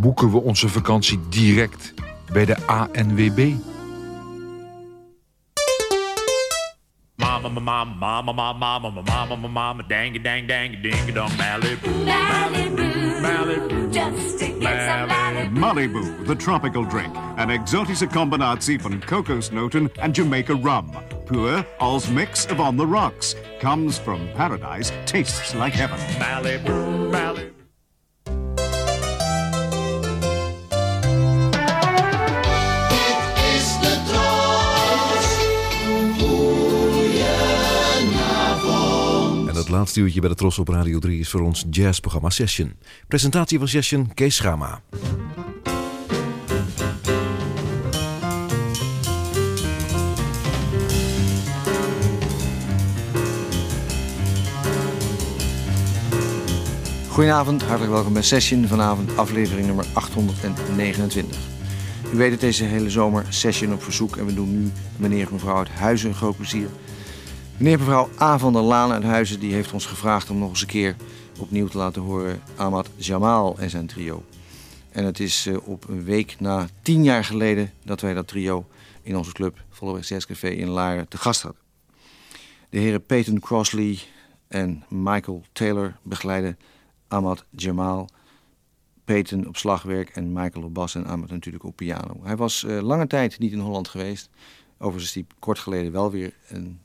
boeken we onze vakantie direct bij de ANWB? Mama, mama, mama, mama, mama, mama, mama, mama, dang dang dang ding dong Malibu. Malibu. Malibu. Just to get some Malibu. Malibu, the tropical drink. Een exotische combinatie van kokosnoten and Jamaica rum. Pure als mix of on the rocks. Comes from paradise, tastes like heaven. Malibu, Malibu. Het laatste uurtje bij de Tros op Radio 3 is voor ons jazzprogramma Session. Presentatie van Session Kees Schama. Goedenavond, hartelijk welkom bij Session. Vanavond aflevering nummer 829. U weet het, deze hele zomer Session op verzoek. En we doen nu meneer en mevrouw uit Huizen een groot plezier. Meneer en mevrouw A. van der Laan uit Huizen die heeft ons gevraagd om nog eens een keer opnieuw te laten horen Ahmad Jamal en zijn trio. En het is eh, op een week na tien jaar geleden dat wij dat trio in onze club Volleweg Jazz Café in Laren te gast hadden. De heren Peyton Crossley en Michael Taylor begeleiden Ahmad Jamal. Peyton op slagwerk en Michael op bas en Ahmad natuurlijk op piano. Hij was eh, lange tijd niet in Holland geweest. Overigens is hij kort geleden wel weer een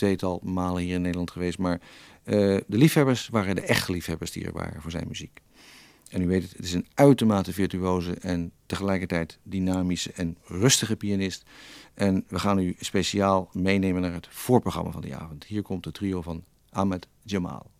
tweetal malen hier in Nederland geweest. Maar eh, de liefhebbers waren de echte liefhebbers die er waren voor zijn muziek. En u weet het, het is een uitermate virtuoze en tegelijkertijd dynamische en rustige pianist. En we gaan u speciaal meenemen naar het voorprogramma van die avond. Hier komt het trio van Ahmed Jamal.